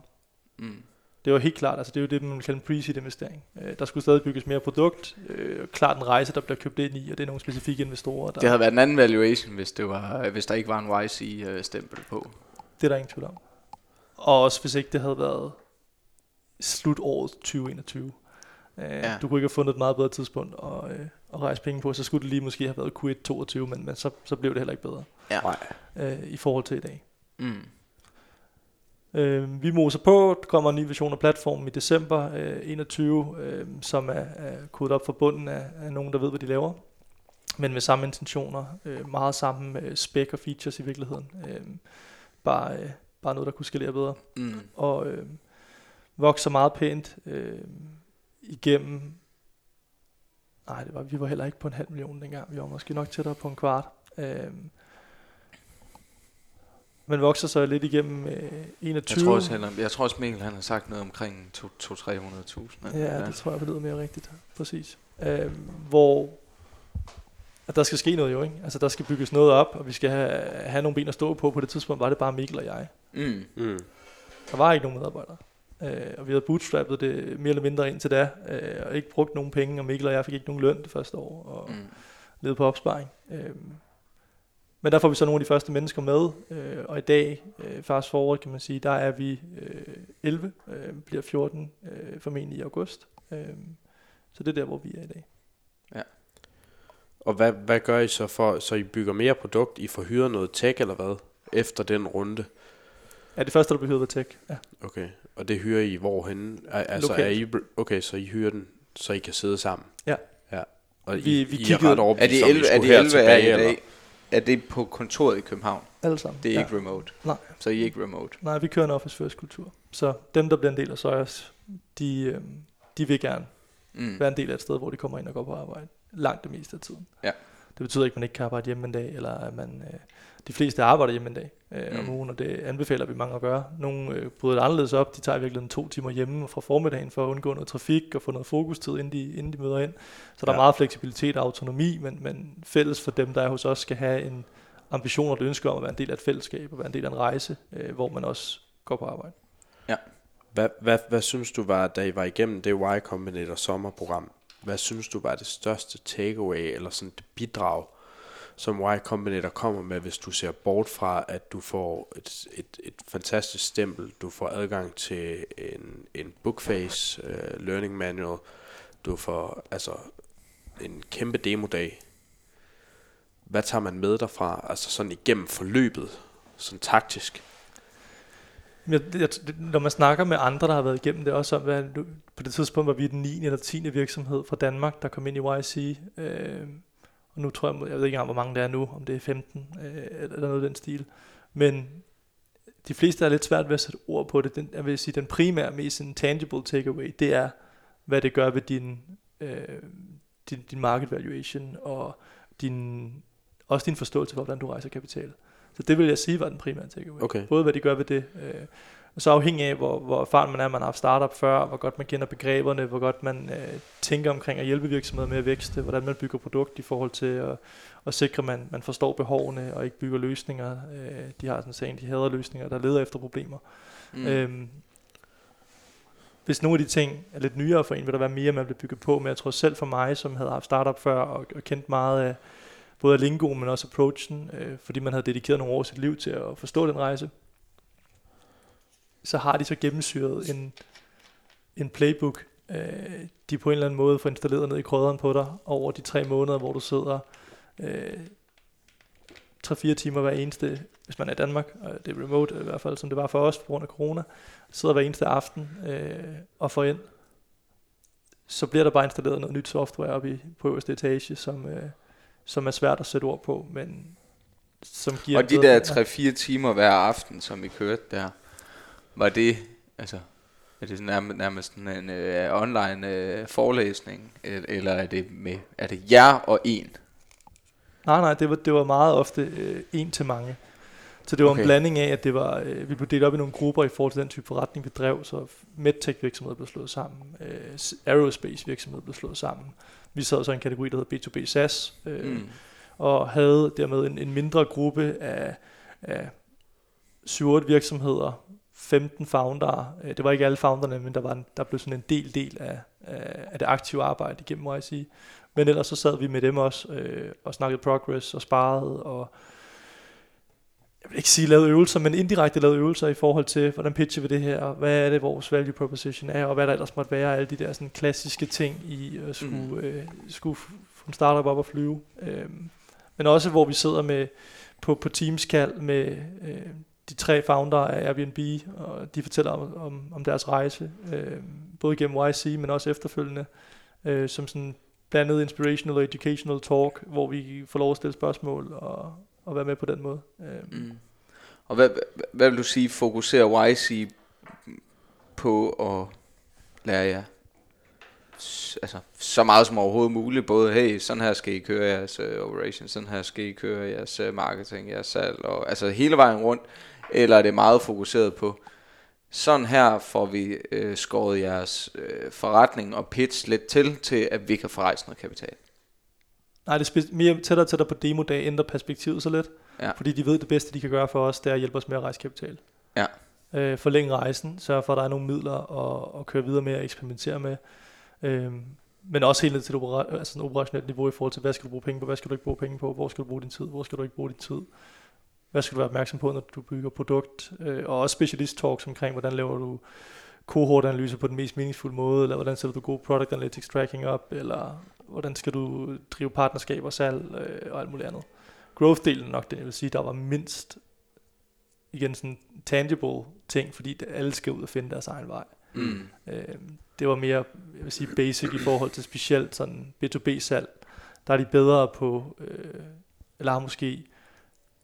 Mm. Det var helt klart, altså det er jo det, man kalder en pre-seed investering. Øh, der skulle stadig bygges mere produkt. Øh, klart en rejse, der bliver købt ind i, og det er nogle specifikke investorer, der, Det havde været en anden valuation, hvis, det var, hvis der ikke var en YC-stempel på. det er der ingen tvivl om. Og også hvis ikke det havde været slutåret 2021. Øh, Ja. Du kunne ikke have fundet et meget bedre tidspunkt at, øh, at rejse penge på, så skulle det lige måske have været Q1 22, men, men så, så blev det heller ikke bedre Ja. Nej. øh, i forhold til i dag. Mm. Øh, vi moser på, der kommer en ny version af platformen i december øh, 21, øh, som er, er kodet op for bunden af, af nogen, der ved, hvad de laver. Men med samme intentioner, øh, meget samme øh, spec og features i virkeligheden. Øh, bare, øh, bare noget, der kunne skalere bedre. Mm. Og øh, vokser meget pænt øh, igennem... Nej, det var, vi var heller ikke på en halv million dengang. Vi var måske nok tættere på en kvart. Øh, men vokser så lidt igennem øh, 21. Jeg tror også, han, jeg tror også Mikkel han har sagt noget omkring 200-300.000. Ja, det tror jeg, det lyder mere rigtigt. Præcis. Øh, hvor at der skal ske noget jo, ikke? Altså, der skal bygges noget op, og vi skal have, have nogle ben at stå på. På det tidspunkt var det bare Mikkel og jeg. Mm. Mm. Der var ikke nogen medarbejdere. Øh, og vi havde bootstrappet det mere eller mindre indtil da, øh, og ikke brugt nogen penge, og Mikkel og jeg fik ikke nogen løn det første år, og mm. Mm. levede på opsparing. Øh, men der får vi så nogle af de første mennesker med, øh, og i dag, øh, fast forward kan man sige, der er vi øh, 11, øh, bliver 14 øh, formentlig i august. Øh, så det er der, hvor vi er i dag. Og hvad, hvad gør I så for, så I bygger mere produkt? I får hyret noget tech eller hvad? Efter den runde? Ja, det første, der behøver tech. Ja. Okay. Og det hyrer I hvorhenne? Er, altså er I, okay, så I hyrer den, så I kan sidde sammen? Ja. Ja. Og Vi- I, vi I kiggede- er ret Er overbevist de om, I 11, er skulle de her 11 er tilbage, i eller? Er det på kontoret i København? Alle sammen. Det er ja. ikke remote? Nej. Så I er ikke remote? Nej, vi kører en office first kultur. Så dem, der bliver en del af Søjers, de, øh, de vil gerne Mm. være en del af et sted, hvor de kommer ind og går på arbejde. Langt det meste af tiden. Ja. Det betyder ikke, at man ikke kan arbejde hjemme en dag, eller at man, øh, de fleste arbejder hjemme en dag øh, Mm. om ugen, og det anbefaler vi mange at gøre. Nogle øh, bryder det anderledes op. De tager i virkeligheden to timer hjemme fra formiddagen for at undgå noget trafik og få noget fokustid, inden de, inden de møder ind. Så der Ja. er meget fleksibilitet og autonomi, men, men fælles for dem, der er hos os, skal have en ambition og et ønske om at være en del af et fællesskab og være en del af en rejse, øh, hvor man også går på arbejde. Hvad, hvad, hvad synes du var, da I var igennem det Y Combinator sommerprogram, hvad synes du var det største takeaway, eller sådan det bidrag som Y Combinator kommer med, hvis du ser bort fra, at du får et, et, et fantastisk stempel, du får adgang til en, en bookface uh, learning manual, du får altså en kæmpe demodag. Hvad tager man med derfra, altså sådan igennem forløbet, sådan taktisk? Jeg, jeg, når man snakker med andre, der har været igennem det, også om, hvad, på det tidspunkt var vi den 9. eller 10. virksomhed fra Danmark, der kom ind i YC. Øh, og nu tror jeg, jeg ved ikke engang, hvor mange der er nu, om det er 15 øh, eller noget af den stil. Men de fleste er lidt svært ved at sætte ord på det. Den, jeg vil sige, den primære, mest tangible takeaway, det er, hvad det gør ved din, øh, din, din market valuation, og din, også din forståelse for, hvordan du rejser kapital. Så det vil jeg sige var den primære takeaway. Okay. Både hvad de gør ved det, øh, og så afhængig af, hvor, hvor erfaren man er, man har haft startup før, hvor godt man kender begreberne, hvor godt man øh, tænker omkring at hjælpe virksomheder med at vækste, hvordan man bygger produkt i forhold til at, at sikre, at man, man forstår behovene og ikke bygger løsninger. Øh, de har sådan sagt, de hader løsninger, der leder efter problemer. Mm. Øhm, hvis nogle af de ting er lidt nyere for en, vil der være mere, man vil bygge på. Men jeg tror selv for mig, som havde haft startup før og, og kendt meget af både af lingo, men også approachen, øh, fordi man havde dedikeret nogle år af sit liv til at forstå den rejse, så har de så gennemsyret en, en playbook, øh, de på en eller anden måde får installeret ned i krydderen på dig over de tre måneder, hvor du sidder øh, 3-4 timer hver eneste, hvis man er i Danmark, og det er remote i hvert fald, som det var for os på grund af corona, sidder hver eneste aften øh, og får ind, så bliver der bare installeret noget nyt software op i, på øverste etage, som, øh, som er svært at sætte ord på, men som giver... Og de der 3-4 timer hver aften, som vi kørte der, var det, altså, er det nærmest, nærmest en uh, online uh, forelæsning, eller er det med, er det jer og en? Nej, nej, det var, det var meget ofte uh, en til mange. Så det var okay. en blanding af, at det var, uh, vi blev delt op i nogle grupper i forhold til den type forretning, vi drev, så medtech virksomheder blev slået sammen, uh, aerospace virksomheder blev slået sammen. Vi sad så i en kategori, der hedder B2B SaaS, uh, mm. og havde dermed en, en mindre gruppe af, af 7-8 virksomheder, 15 founder. Øh, det var ikke alle founderne, men der, var en, der blev sådan en del del af, af det aktive arbejde igennem YC. Men ellers så sad vi med dem også øh, og snakkede progress og sparede og jeg vil ikke sige lavede øvelser, men indirekte lavede øvelser i forhold til, hvordan pitcher vi det her, og hvad er det, vores value proposition er, og hvad der ellers måtte være, alle de der sådan klassiske ting i at skulle, mm. øh, skulle få en startup op og flyve. Øh, men også hvor vi sidder med på, på Teams-kald med øh, de tre founder af Airbnb, og de fortæller om, om, om deres rejse, øh, både gennem YC, men også efterfølgende, øh, som sådan blandet inspirational og educational talk, hvor vi får lov at stille spørgsmål og, og være med på den måde. Øh. Mm. Og hvad, hvad vil du sige, fokuserer YC på at lære jer altså, så meget som overhovedet muligt. Både, hey, sådan her skal I køre jeres uh, operations, sådan her skal I køre jeres uh, marketing, jeres salg, og altså hele vejen rundt eller er det meget fokuseret på, sådan her får vi øh, skåret jeres øh, forretning og pitch lidt til, til at vi kan få rejst noget kapital? Nej, det er mere tættere og tættere på demodag, ændrer perspektivet så lidt. Ja. Fordi de ved, det bedste, de kan gøre for os, det er at hjælpe os med at rejse kapital. Ja. Øh, forlænge rejsen, sørge for, at der er nogle midler at, at køre videre med og eksperimentere med. Øh, men også helt ned til et opera- altså operationelt niveau i forhold til, hvad skal du bruge penge på, hvad skal du ikke bruge penge på, hvor skal du bruge din tid, hvor skal du ikke bruge din tid hvad skal du være opmærksom på, når du bygger produkt, øh, og også specialist talks omkring, hvordan laver du kohortanalyse på den mest meningsfulde måde, eller hvordan sætter du god product analytics tracking op, eller hvordan skal du drive partnerskab og salg øh, og alt muligt andet. Growth-delen nok den, jeg vil sige, der var mindst igen sådan tangible ting, fordi alle skal ud og finde deres egen vej. Mm. Øh, det var mere, jeg vil sige, basic i forhold til specielt sådan B2B-salg. Der er de bedre på, øh, eller har måske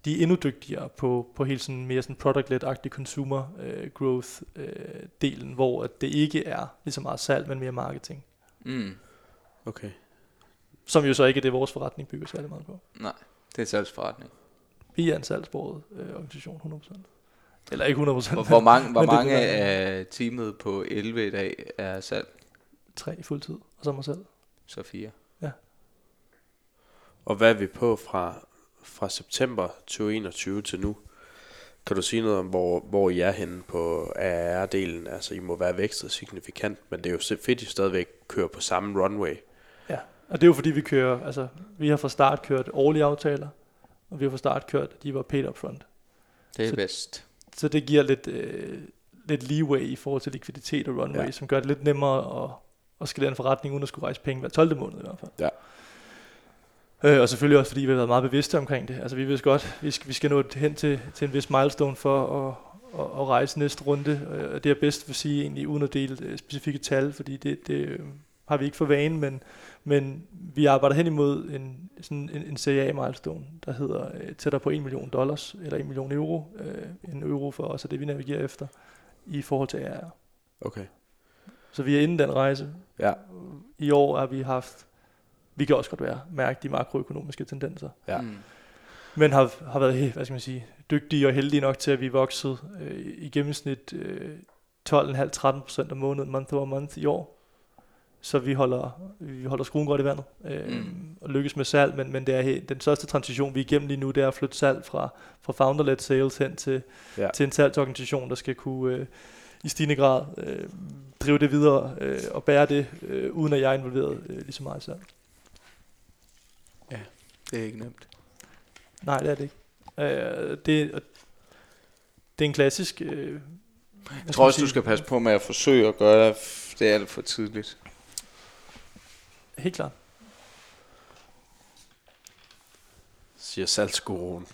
de er endnu dygtigere på, på helt sådan mere sådan product-led-agtig consumer uh, growth-delen, uh, hvor det ikke er lige så meget salg, men mere marketing. Mm. Okay. Som jo så ikke er det, vores forretning bygger særlig meget på. Nej, det er salgsforretning. Vi er en salgsbordet uh, organisation, 100%. Eller ikke 100%. Hvor, hvor mange, hvor mange af teamet på 11 i dag er salg? Tre i fuldtid, og så mig selv. Så fire. Ja. Og hvad er vi på fra, fra september 2021 til nu. Kan du sige noget om, hvor, hvor I er henne på AR-delen? Altså, I må være vækstet signifikant, men det er jo fedt, at I stadigvæk kører på samme runway. Ja, og det er jo fordi, vi kører, altså, vi har fra start kørt årlige aftaler, og vi har fra start kørt, at de var paid up front. Det er Så- bedst. Så det giver lidt, øh, lidt leeway i forhold til likviditet og runway, Ja. som gør det lidt nemmere at, at skalere en forretning, uden at skulle rejse penge hver 12. måned i hvert fald. Ja. Øh, og selvfølgelig også, fordi vi har været meget bevidste omkring det. Altså vi ved godt, vi skal, vi skal nå hen til, til en vis milestone for at, at, at rejse næste runde. Øh, Og det er bedst at sige egentlig, uden at dele øh, specifikke tal, fordi det, det øh, har vi ikke for vane, men, men vi arbejder hen imod en, sådan en, en Serie A milestone, der hedder øh, tættere på 1 million dollars, eller 1 million euro. Øh, en euro for os er det, vi navigerer efter i forhold til ARR. Okay. Så vi er inden den rejse. Ja. I år har vi haft, vi kan også godt være, mærke de makroøkonomiske tendenser, Ja. Mm. men har, har været, helt, hvad skal man sige, dygtige og heldige nok til, at vi er vokset øh, i gennemsnit øh, 12,5-13 procent om måneden, month over month i år. Så vi holder, vi holder skruen godt i vandet øh, Mm. og lykkes med salg, men, men det er helt, den største transition, vi er igennem lige nu, det er at flytte salg fra, fra founder-led sales hen til, Ja. ja. til en salgsorganisation, der skal kunne øh, i stigende grad øh, drive det videre øh, og bære det, øh, uden at jeg er involveret øh, lige så meget i salg. Det er ikke nemt. Nej, det er det ikke. Øh, det, det er en klassisk... Øh, Jeg tror også, du skal passe på med at forsøge at gøre det. Det er alt for tidligt. Helt klart. Siger salgsguruen.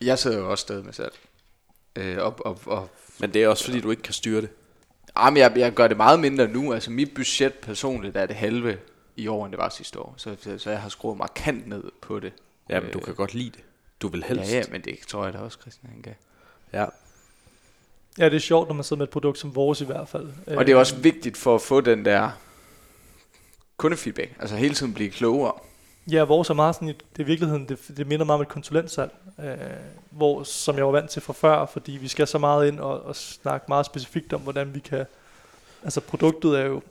Jeg sidder jo også stadig med salg. Øh, og, og, og Men det er også fordi, du ikke kan styre det. Jamen, jeg, jeg gør det meget mindre nu. Altså, mit budget personligt er det halve i år, end det var sidste år. Så, så, så jeg har skruet markant ned på det. Jamen, du Øh, kan godt lide det. Du vil helst. Ja, ja, men det tror jeg da også, Christian han kan. ja. Ja, det er sjovt, når man sidder med et produkt som vores i hvert fald. Og det er også vigtigt for at få den der kundefeedback. Altså hele tiden blive klogere. Ja, vores er meget sådan, et, det er i virkeligheden, det, det minder meget om et konsulentsalg, øh, hvor, som jeg var vant til fra før, fordi vi skal så meget ind og, og snakke meget specifikt om, hvordan vi kan, altså produktet er jo,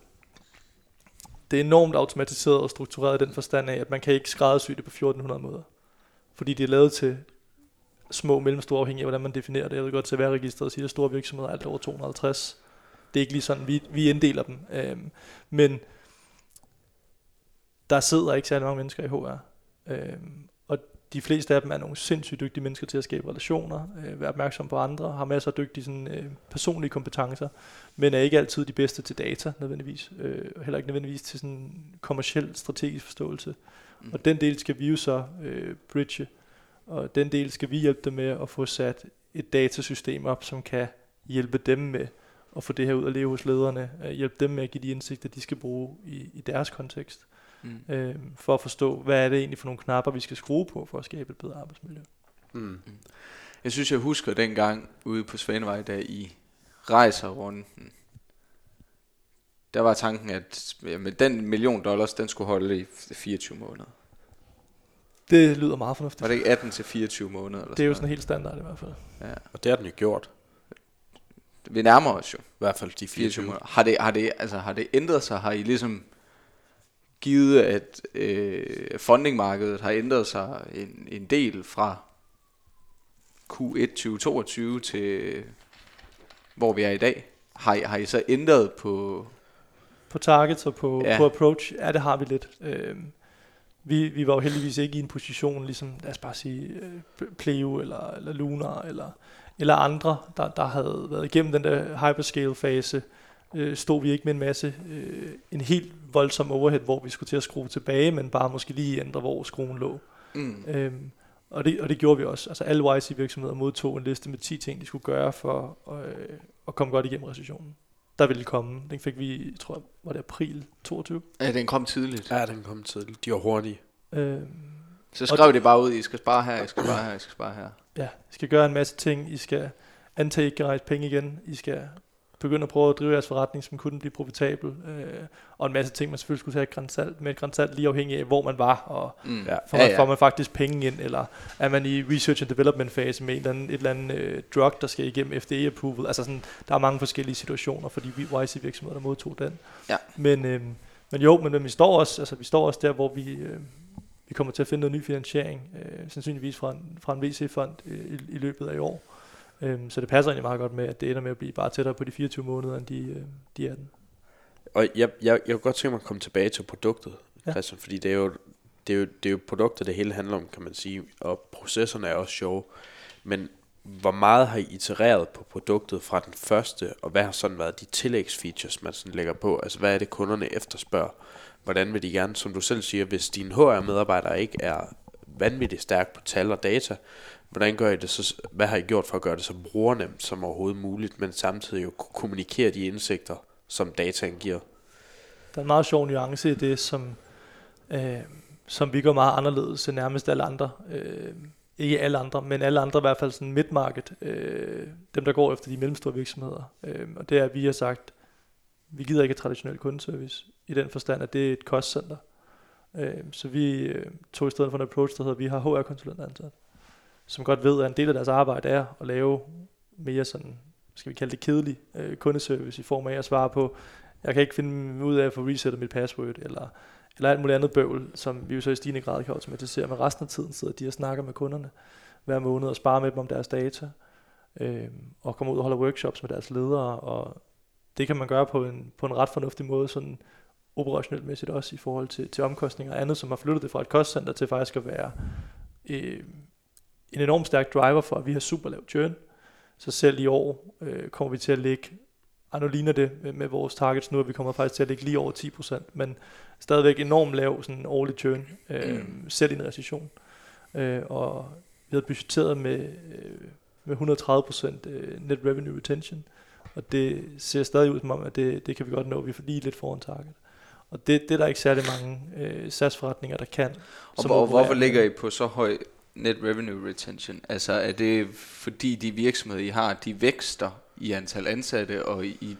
det er enormt automatiseret og struktureret i den forstand af, at man kan ikke skræddersy det på 1400 måder. Fordi det er lavet til små, mellemstore, afhængig af, hvordan man definerer det. Jeg ved godt, til hver registret siger, at store virksomheder er alt over 250. Det er ikke lige sådan, vi, vi inddeler dem. Øhm, men der sidder ikke særlig mange mennesker i HR. Øhm, de fleste af dem er nogle sindssygt dygtige mennesker til at skabe relationer, øh, være opmærksom på andre, har masser af dygtige sådan, øh, personlige kompetencer, men er ikke altid de bedste til data nødvendigvis, øh, heller ikke nødvendigvis til sådan kommersiel strategisk forståelse. Mm. Og den del skal vi jo så øh, bridge, og den del skal vi hjælpe dem med at få sat et datasystem op, som kan hjælpe dem med at få det her ud at leve hos lederne, øh, hjælpe dem med at give de indsigter, de skal bruge i, i deres kontekst Mm. øh, for at forstå, hvad er det egentlig for nogle knapper, vi skal skrue på for at skabe et bedre arbejdsmiljø. Mm. Jeg synes, jeg husker dengang ude på Svanevej, da I rejser runden. Der var tanken, at jamen, den million dollars, den skulle holde i 24 måneder. Det lyder meget fornuftigt. Var det ikke 18 til 24 måneder? Eller Det er jo noget? sådan helt standard i hvert fald. Ja. Og det har den jo gjort. Vi nærmer os jo. I hvert fald de 24 24 måneder. Har det, har, det, altså, har det ændret sig? Har I ligesom givet, at øh, fundingmarkedet har ændret sig en, en del fra Q1 2022 til hvor vi er i dag? Har I, har I så ændret på... På targets og på, Ja. på approach, ja det har vi lidt. Øhm, vi, vi var jo heldigvis ikke i en position, ligesom lad os bare sige øh, Pleo eller, eller Lunar eller, eller andre, der, der havde været igennem den der hyperscale fase, øh, stod vi ikke med en masse, øh, en helt voldsom overhead, hvor vi skulle til at skrue tilbage, men bare måske lige ændre, hvor skruen lå. Mm. Øhm, og, det, og det gjorde vi også. Altså alle YC-virksomheder modtog en liste med 10 ting, de skulle gøre for øh, at komme godt igennem recessionen. Der ville komme. Den fik vi, jeg tror, var det april 22. Ja, den kom tidligt. Ja, den kom tidligt. De var hurtige. Øhm, Så skrev det bare ud, I skal spare her, I skal spare her, I skal spare her. ja, I skal gøre en masse ting. I skal antage, I ikke kan rejse penge igen. I skal begynde at prøve at drive jeres forretning, som kunne blive profitabel. Øh, og en masse ting, man selvfølgelig skulle tage et grænsalt, med et grænsalt lige afhængig af, hvor man var, og Mm. Ja. Får man, ja, ja. får man faktisk penge ind, eller er man i research and development fase med en eller anden, et eller andet øh, drug, der skal igennem FDA approval. Altså sådan, der er mange forskellige situationer for de YC virksomheder, der modtog den. Ja. Men, øh, men jo, men, men vi står også, altså vi står også der, hvor vi, øh, vi kommer til at finde noget ny finansiering, øh, sandsynligvis fra en, fra en VC-fond øh, i, i løbet af i år. Øh, så det passer egentlig meget godt med, at det ender med at blive bare tættere på de 24 måneder, end de, øh, de 18. Og jeg, jeg, jeg kunne godt tænke mig at komme tilbage til produktet, Ja. Christian, fordi det er jo det er, jo, det er jo produkter, det hele handler om, kan man sige, og processerne er også sjove. Men hvor meget har I itereret på produktet fra den første, og hvad har sådan været de tillægsfeatures, man sådan lægger på? Altså, hvad er det, kunderne efterspørger? Hvordan vil de gerne, som du selv siger, hvis din HR-medarbejder ikke er vanvittigt stærk på tal og data, hvordan gør I det så, hvad har I gjort for at gøre det så brugernemt som overhovedet muligt, men samtidig jo kunne kommunikere de indsigter, som dataen giver? Der er en meget sjov nuance i det, som, øh, som vi gør meget anderledes end nærmest alle andre. Øh, ikke alle andre, men alle andre i hvert fald sådan midtmarked, øh, dem der går efter de mellemstore virksomheder. Øh, og det er, at vi har sagt, vi gider ikke traditionel kundeservice, i den forstand, at det er et kostcenter. Øh, så vi øh, tog i stedet for en approach, der hedder, vi har HR-konsulenter ansat, som godt ved, at en del af deres arbejde er at lave mere sådan, skal vi kalde det kedelig øh, kundeservice i form af at svare på, jeg kan ikke finde ud af at få resettet mit password, eller eller alt muligt andet bøvl, som vi jo så i stigende grad kan automatisere, men resten af tiden sidder de og snakker med kunderne hver måned og sparer med dem om deres data, øh, og kommer ud og holder workshops med deres ledere, og det kan man gøre på en, på en ret fornuftig måde, sådan operationelt mæssigt også i forhold til, til omkostninger og andet, som har flyttet det fra et kostcenter til faktisk at være øh, en enorm stærk driver for, at vi har super lav churn. Så selv i år øh, kommer vi til at ligge ej, nu ligner det med, med vores targets nu, at vi kommer faktisk til at ligge lige over 10%, men stadigvæk enormt lav sådan årlig churn, øh, mm. selv i en recession. Øh, og vi havde budgetteret med, øh, med 130% øh, net revenue retention, og det ser stadig ud som om, at det, det kan vi godt nå, vi er lige lidt foran target. Og det, det er der ikke særlig mange øh, SaaS-forretninger, der kan. Og hvor, hvorfor ligger I på så høj net revenue retention? Altså er det fordi de virksomheder, I har, de vækster i antal ansatte og i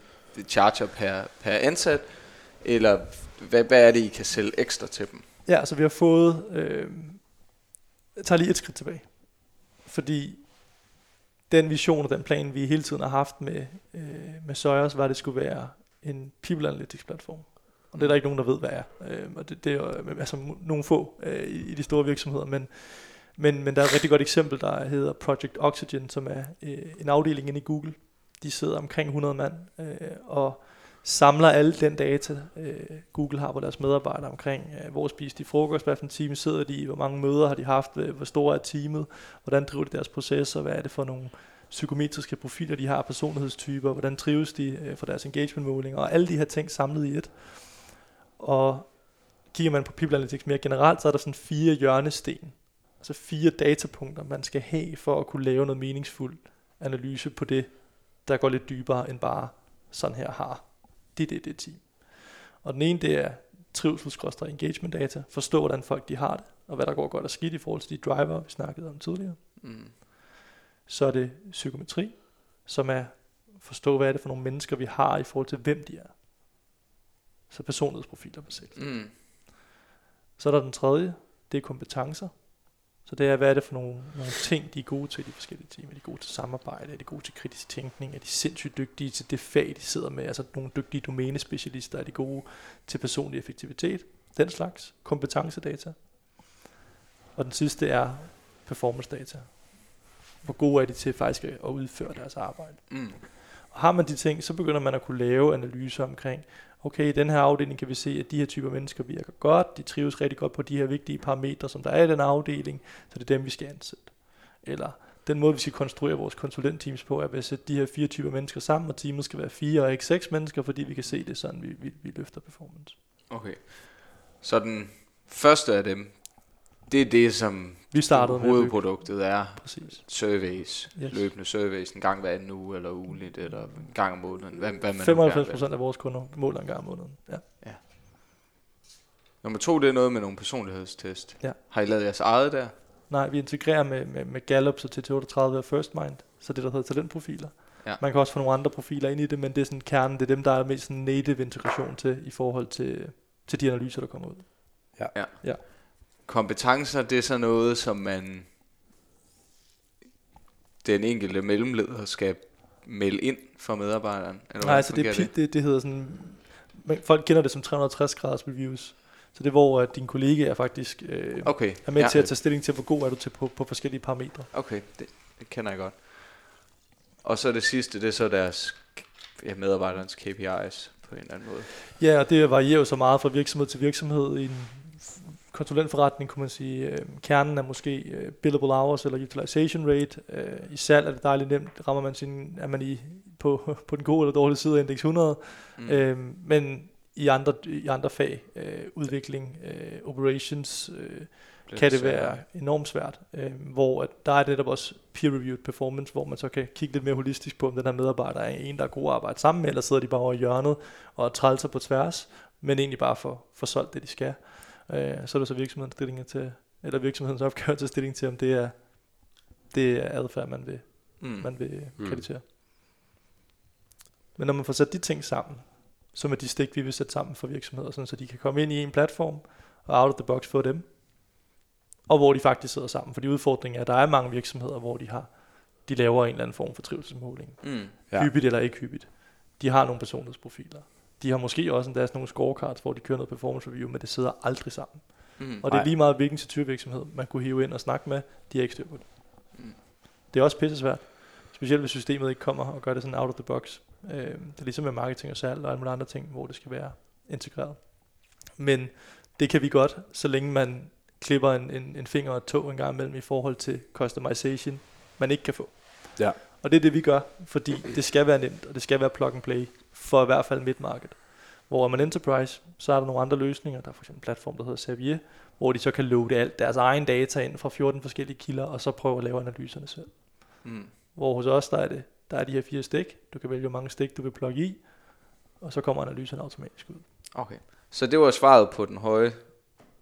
charger per, per ansat, eller hvad, hvad er det, I kan sælge ekstra til dem? Ja, altså vi har fået, øh, jeg tager lige et skridt tilbage, fordi den vision og den plan, vi hele tiden har haft med, øh, med Søjers, var, at det skulle være en people analytics platform. Og det er der ikke nogen, der ved, hvad er. Øh, og det, det er jo øh, altså nogle få øh, i, i de store virksomheder, men, men, men der er et rigtig godt eksempel, der hedder Project Oxygen, som er øh, en afdeling inde i Google, de sidder omkring 100 mand øh, og samler alle den data, øh, Google har på deres medarbejdere omkring, øh, hvor spiser de frokost, hvad for en time sidder de i, hvor mange møder har de haft, øh, hvor store er teamet, hvordan driver de deres processer, hvad er det for nogle psykometriske profiler, de har, personlighedstyper, hvordan trives de øh, for deres engagement-målinger, og alle de her ting samlet i et. Og kigger man på People Analytics mere generelt, så er der sådan fire hjørnesten, altså fire datapunkter, man skal have for at kunne lave noget meningsfuld analyse på det, der går lidt dybere end bare sådan her har det, det, det team. Og den ene, det er trivsel engagement data. Forstå, hvordan folk de har det, og hvad der går godt og skidt i forhold til de driver, vi snakkede om tidligere. Mm. Så er det psykometri, som er forstå, hvad er det for nogle mennesker, vi har i forhold til, hvem de er. Så personlighedsprofiler på sig. Mm. Så er der den tredje, det er kompetencer. Så det er, hvad er det for nogle, nogle ting, de er gode til, de forskellige team. Er de gode til samarbejde? Er de gode til kritisk tænkning? Er de sindssygt dygtige til det fag, de sidder med? Altså nogle dygtige domænespecialister. Er de gode til personlig effektivitet? Den slags kompetencedata. Og den sidste er performance data. Hvor gode er de til faktisk at udføre deres arbejde? Mm. Og har man de ting, så begynder man at kunne lave analyser omkring, okay, i den her afdeling kan vi se, at de her typer mennesker virker godt, de trives rigtig godt på de her vigtige parametre, som der er i den afdeling, så det er dem, vi skal ansætte. Eller den måde, vi skal konstruere vores konsulentteams på, er ved at sætte de her fire typer mennesker sammen, og teamet skal være fire og ikke seks mennesker, fordi vi kan se det sådan, vi, vi, vi løfter performance. Okay. Så den første af dem, det er det, som vi startede hovedproduktet er. Præcis. Surveys, yes. løbende surveys, en gang hver nu eller ugenligt, eller en gang om måneden. Hvad, hvad man 95 procent af vores kunder måler en gang om måneden. Ja. ja. Nummer to, det er noget med nogle personlighedstest. Ja. Har I lavet jeres eget der? Nej, vi integrerer med, med, med Gallup, så TT38 og First Mind, så det der hedder talentprofiler. Ja. Man kan også få nogle andre profiler ind i det, men det er sådan kernen, det er dem, der er mest sådan native integration til, i forhold til, til de analyser, der kommer ud. Ja. ja. ja. Kompetencer, det er så noget, som man den enkelte mellemleder skal melde ind for medarbejderen? Eller Nej, altså det, det? det, det hedder sådan, folk kender det som 360 graders reviews. Så det er hvor at din kollega er faktisk øh, okay. er med ja. til at tage stilling til, hvor god er du til på, på forskellige parametre. Okay, det, det kender jeg godt. Og så det sidste, det er så deres ja, medarbejderens KPIs på en eller anden måde. Ja, og det varierer jo så meget fra virksomhed til virksomhed. I en konsulentforretning kunne man sige, øh, kernen er måske øh, billable hours eller utilization rate. Øh, I salg er det dejligt nemt, rammer man sin, er man i, på, på den gode eller dårlige side af indeks 100. Mm. Øh, men i andre, i andre fag, øh, udvikling, øh, operations, øh, kan det være enormt svært, øh, hvor at der er netop også peer-reviewed performance, hvor man så kan kigge lidt mere holistisk på, om den her medarbejder er en, der er god at arbejde sammen med, eller sidder de bare over i hjørnet og trælser på tværs, men egentlig bare for, for solgt det, de skal. Øh, så er det så virksomhedens stilling til, eller virksomhedens opgave til stilling til, om det er, det er adfærd, man vil, mm. man vil mm. kreditere. Men når man får sat de ting sammen, som er de stik, vi vil sætte sammen for virksomheder, sådan, så de kan komme ind i en platform, og out of the box få dem, og hvor de faktisk sidder sammen. Fordi udfordringen er, at der er mange virksomheder, hvor de har de laver en eller anden form for trivselsmåling. Mm. Ja. Hyppigt eller ikke hyppigt. De har nogle personlighedsprofiler. De har måske også en deres nogle scorecards, hvor de kører noget performance review, men det sidder aldrig sammen. Mm. Og det er lige meget, hvilken virksomhed man kunne hive ind og snakke med, de er ikke styr på det. Mm. Det er også pisse svært. Specielt hvis systemet ikke kommer og gør det sådan out of the box. Øh, det er ligesom med marketing og salg og alle mulige andre ting, hvor det skal være integreret. Men det kan vi godt, så længe man klipper en, en, en finger og et tog en gang imellem i forhold til customization, man ikke kan få. Ja. Og det er det, vi gør, fordi det skal være nemt, og det skal være plug and play, for i hvert fald midtmarket. Hvor man enterprise, så er der nogle andre løsninger. Der er for eksempel en platform, der hedder Xavier, hvor de så kan loade alt deres egen data ind fra 14 forskellige kilder, og så prøve at lave analyserne selv. Mm. Hvor hos os, der er, det, der er de her fire stik. Du kan vælge, hvor mange stik du vil plukke i, og så kommer analyserne automatisk ud. Okay. Så det var svaret på den høje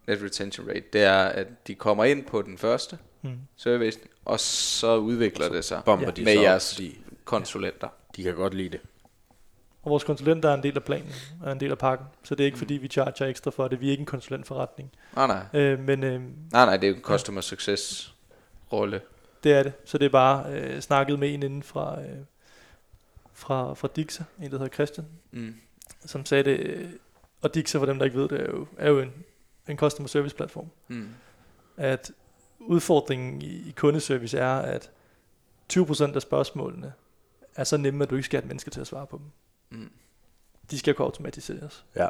net retention rate, det er, at de kommer ind på den første mm. service, og så udvikler så det sig ja. de med så jeres de, konsulenter. De kan godt lide det. Og vores konsulenter er en del af planen, er en del af pakken, så det er ikke mm. fordi, vi charger ekstra for det. Vi er ikke en konsulentforretning. Nej, nej. Øh, men, øh, nej, nej, det er jo en customer ja. success rolle. Det er det. Så det er bare øh, snakket med en inden fra, øh, fra, fra Dixa, en der hedder Christian, mm. som sagde det, øh, og Dixa, for dem der ikke ved det, er jo, er jo en en customer service platform. Mm. At udfordringen i, kundeservice er, at 20% af spørgsmålene er så nemme, at du ikke skal have et menneske til at svare på dem. Mm. De skal kunne automatiseres. Ja.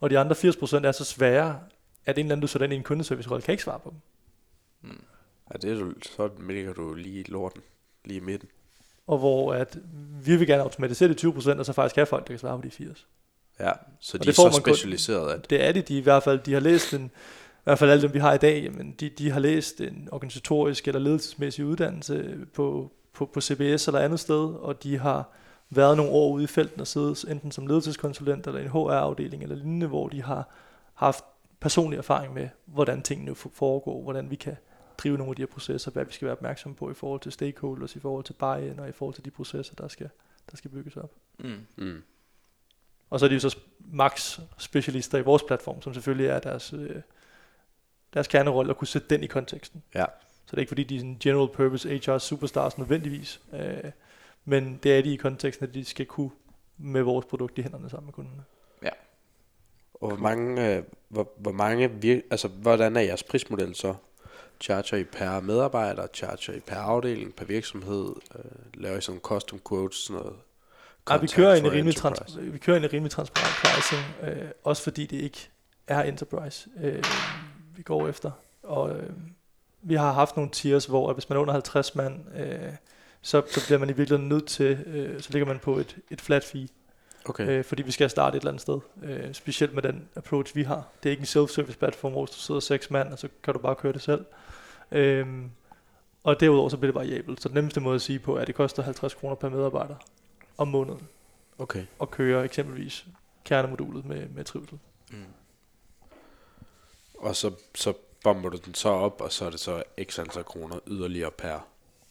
Og de andre 80% er så svære, at en eller anden, du sætter ind i en kundeservice-rolle, kan ikke svare på dem. Mm. Ja, det er så, så ligger du lige i lorten, lige i midten. Og hvor at vi vil gerne automatisere de 20%, og så faktisk have folk, der kan svare på de 80. Ja, så de er så specialiseret. At... Det er det, de i hvert fald, de har læst en, i hvert fald alle dem, vi har i dag, jamen, de, de har læst en organisatorisk eller ledelsesmæssig uddannelse på, på, på CBS eller andet sted, og de har været nogle år ude i felten og siddet enten som ledelseskonsulent eller en HR-afdeling eller lignende, hvor de har haft personlig erfaring med, hvordan tingene foregår, hvordan vi kan drive nogle af de her processer, hvad vi skal være opmærksomme på i forhold til stakeholders, i forhold til buy-in og i forhold til de processer, der skal, der skal bygges op. Mm. Mm. Og så er de jo så max specialister i vores platform, som selvfølgelig er deres, øh, deres kernerolle at kunne sætte den i konteksten. Ja. Så det er ikke fordi, de er en general purpose HR superstars nødvendigvis, øh, men det er de i konteksten, at de skal kunne med vores produkt i hænderne sammen med kunderne. Ja. Og hvor mange, øh, hvor, hvor mange vir- altså hvordan er jeres prismodel så? Charger I per medarbejder, charger I per afdeling, per virksomhed, øh, laver I sådan custom quotes, sådan noget Ja, vi kører en rimelig, trans- vi kører en rimelig transparent pricing, øh, også fordi det ikke er enterprise, øh, vi går efter. Og øh, vi har haft nogle tiers, hvor hvis man er under 50 mand, øh, så, så bliver man i virkeligheden nødt til, øh, så ligger man på et, et flat fee. Okay. Øh, fordi vi skal starte et eller andet sted. Øh, specielt med den approach, vi har. Det er ikke en self-service platform, hvor du sidder seks mand, og så kan du bare køre det selv. Øh, og derudover så bliver det variabelt. Så den nemmeste måde at sige på er, at det koster 50 kroner per medarbejder om måneden. Okay. Og køre eksempelvis kernemodulet med, med trivsel. Mm. Og så, så bomber du den så op, og så er det så x antal kroner yderligere per,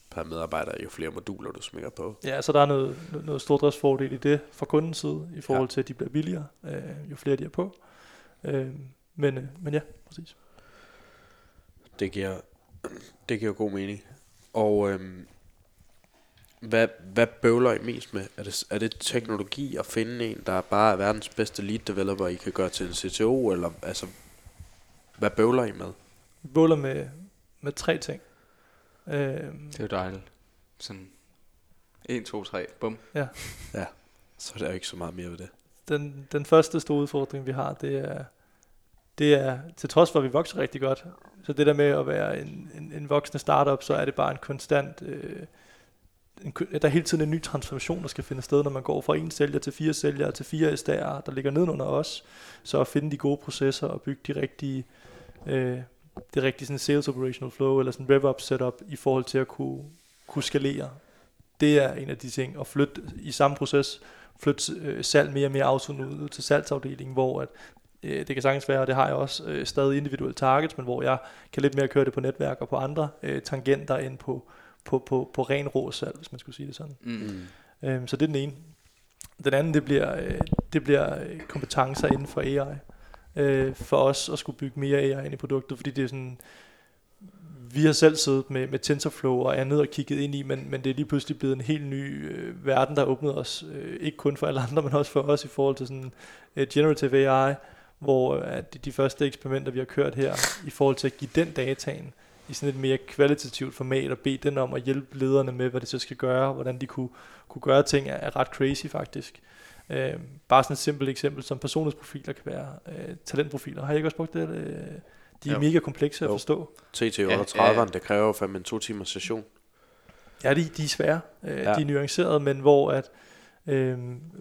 per medarbejder, jo flere moduler du smækker på. Ja, så der er noget, noget stordriftsfordel i det fra kundens side, i forhold ja. til, at de bliver billigere, øh, jo flere de er på. Øh, men, øh, men ja, præcis. Det giver, det giver god mening. Og øhm, hvad, hvad bøvler I mest med? Er det, er det teknologi at finde en, der bare er verdens bedste lead developer, I kan gøre til en CTO? Eller altså, hvad bøvler I med? Vi bøvler med, med tre ting. Øhm, det er jo dejligt. Sådan 1, 2, 3, bum. Ja. ja, så er der ikke så meget mere ved det. Den, den første store udfordring, vi har, det er, det er, til trods for, at vi vokser rigtig godt, så det der med at være en, en, en voksende startup, så er det bare en konstant, øh, en, der er hele tiden en ny transformation, der skal finde sted, når man går fra en sælger til fire sælgere til fire SDR, der ligger nedenunder os. Så at finde de gode processer og bygge de rigtige, øh, det rigtige sådan sales operational flow, eller sådan rev-up setup, i forhold til at kunne, kunne skalere. Det er en af de ting, at flytte i samme proces, flytte øh, salg mere og mere autonomt ud til salgsafdelingen, hvor at, øh, det kan sagtens være, og det har jeg også øh, stadig individuelle targets, men hvor jeg kan lidt mere køre det på netværk og på andre øh, tangenter end på, på, på, på ren rå salg, hvis man skulle sige det sådan. Mm. Øhm, så det er den ene. Den anden, det bliver, øh, det bliver øh, kompetencer inden for AI. Øh, for os at skulle bygge mere AI ind i produktet, fordi det er sådan, vi har selv siddet med, med TensorFlow og andet og kigget ind i, men, men det er lige pludselig blevet en helt ny øh, verden, der åbnet os, øh, ikke kun for alle andre, men også for os i forhold til sådan øh, generative AI, hvor øh, at de, de første eksperimenter, vi har kørt her, i forhold til at give den dataen, i sådan et mere kvalitativt format og bede den om at hjælpe lederne med, hvad det så skal gøre, hvordan de kunne, kunne gøre ting, er, er ret crazy faktisk. Øh, bare sådan et simpelt eksempel, som personlighedsprofiler kan være øh, talentprofiler. Har I ikke også brugt det? Øh, de er Jo. mega komplekse at Jo. forstå. TT Ja, 38, ja. det kræver jo fandme en to timers session. Ja, de, de er svære. Øh, Ja. ja. De er nuancerede, men hvor at, øh,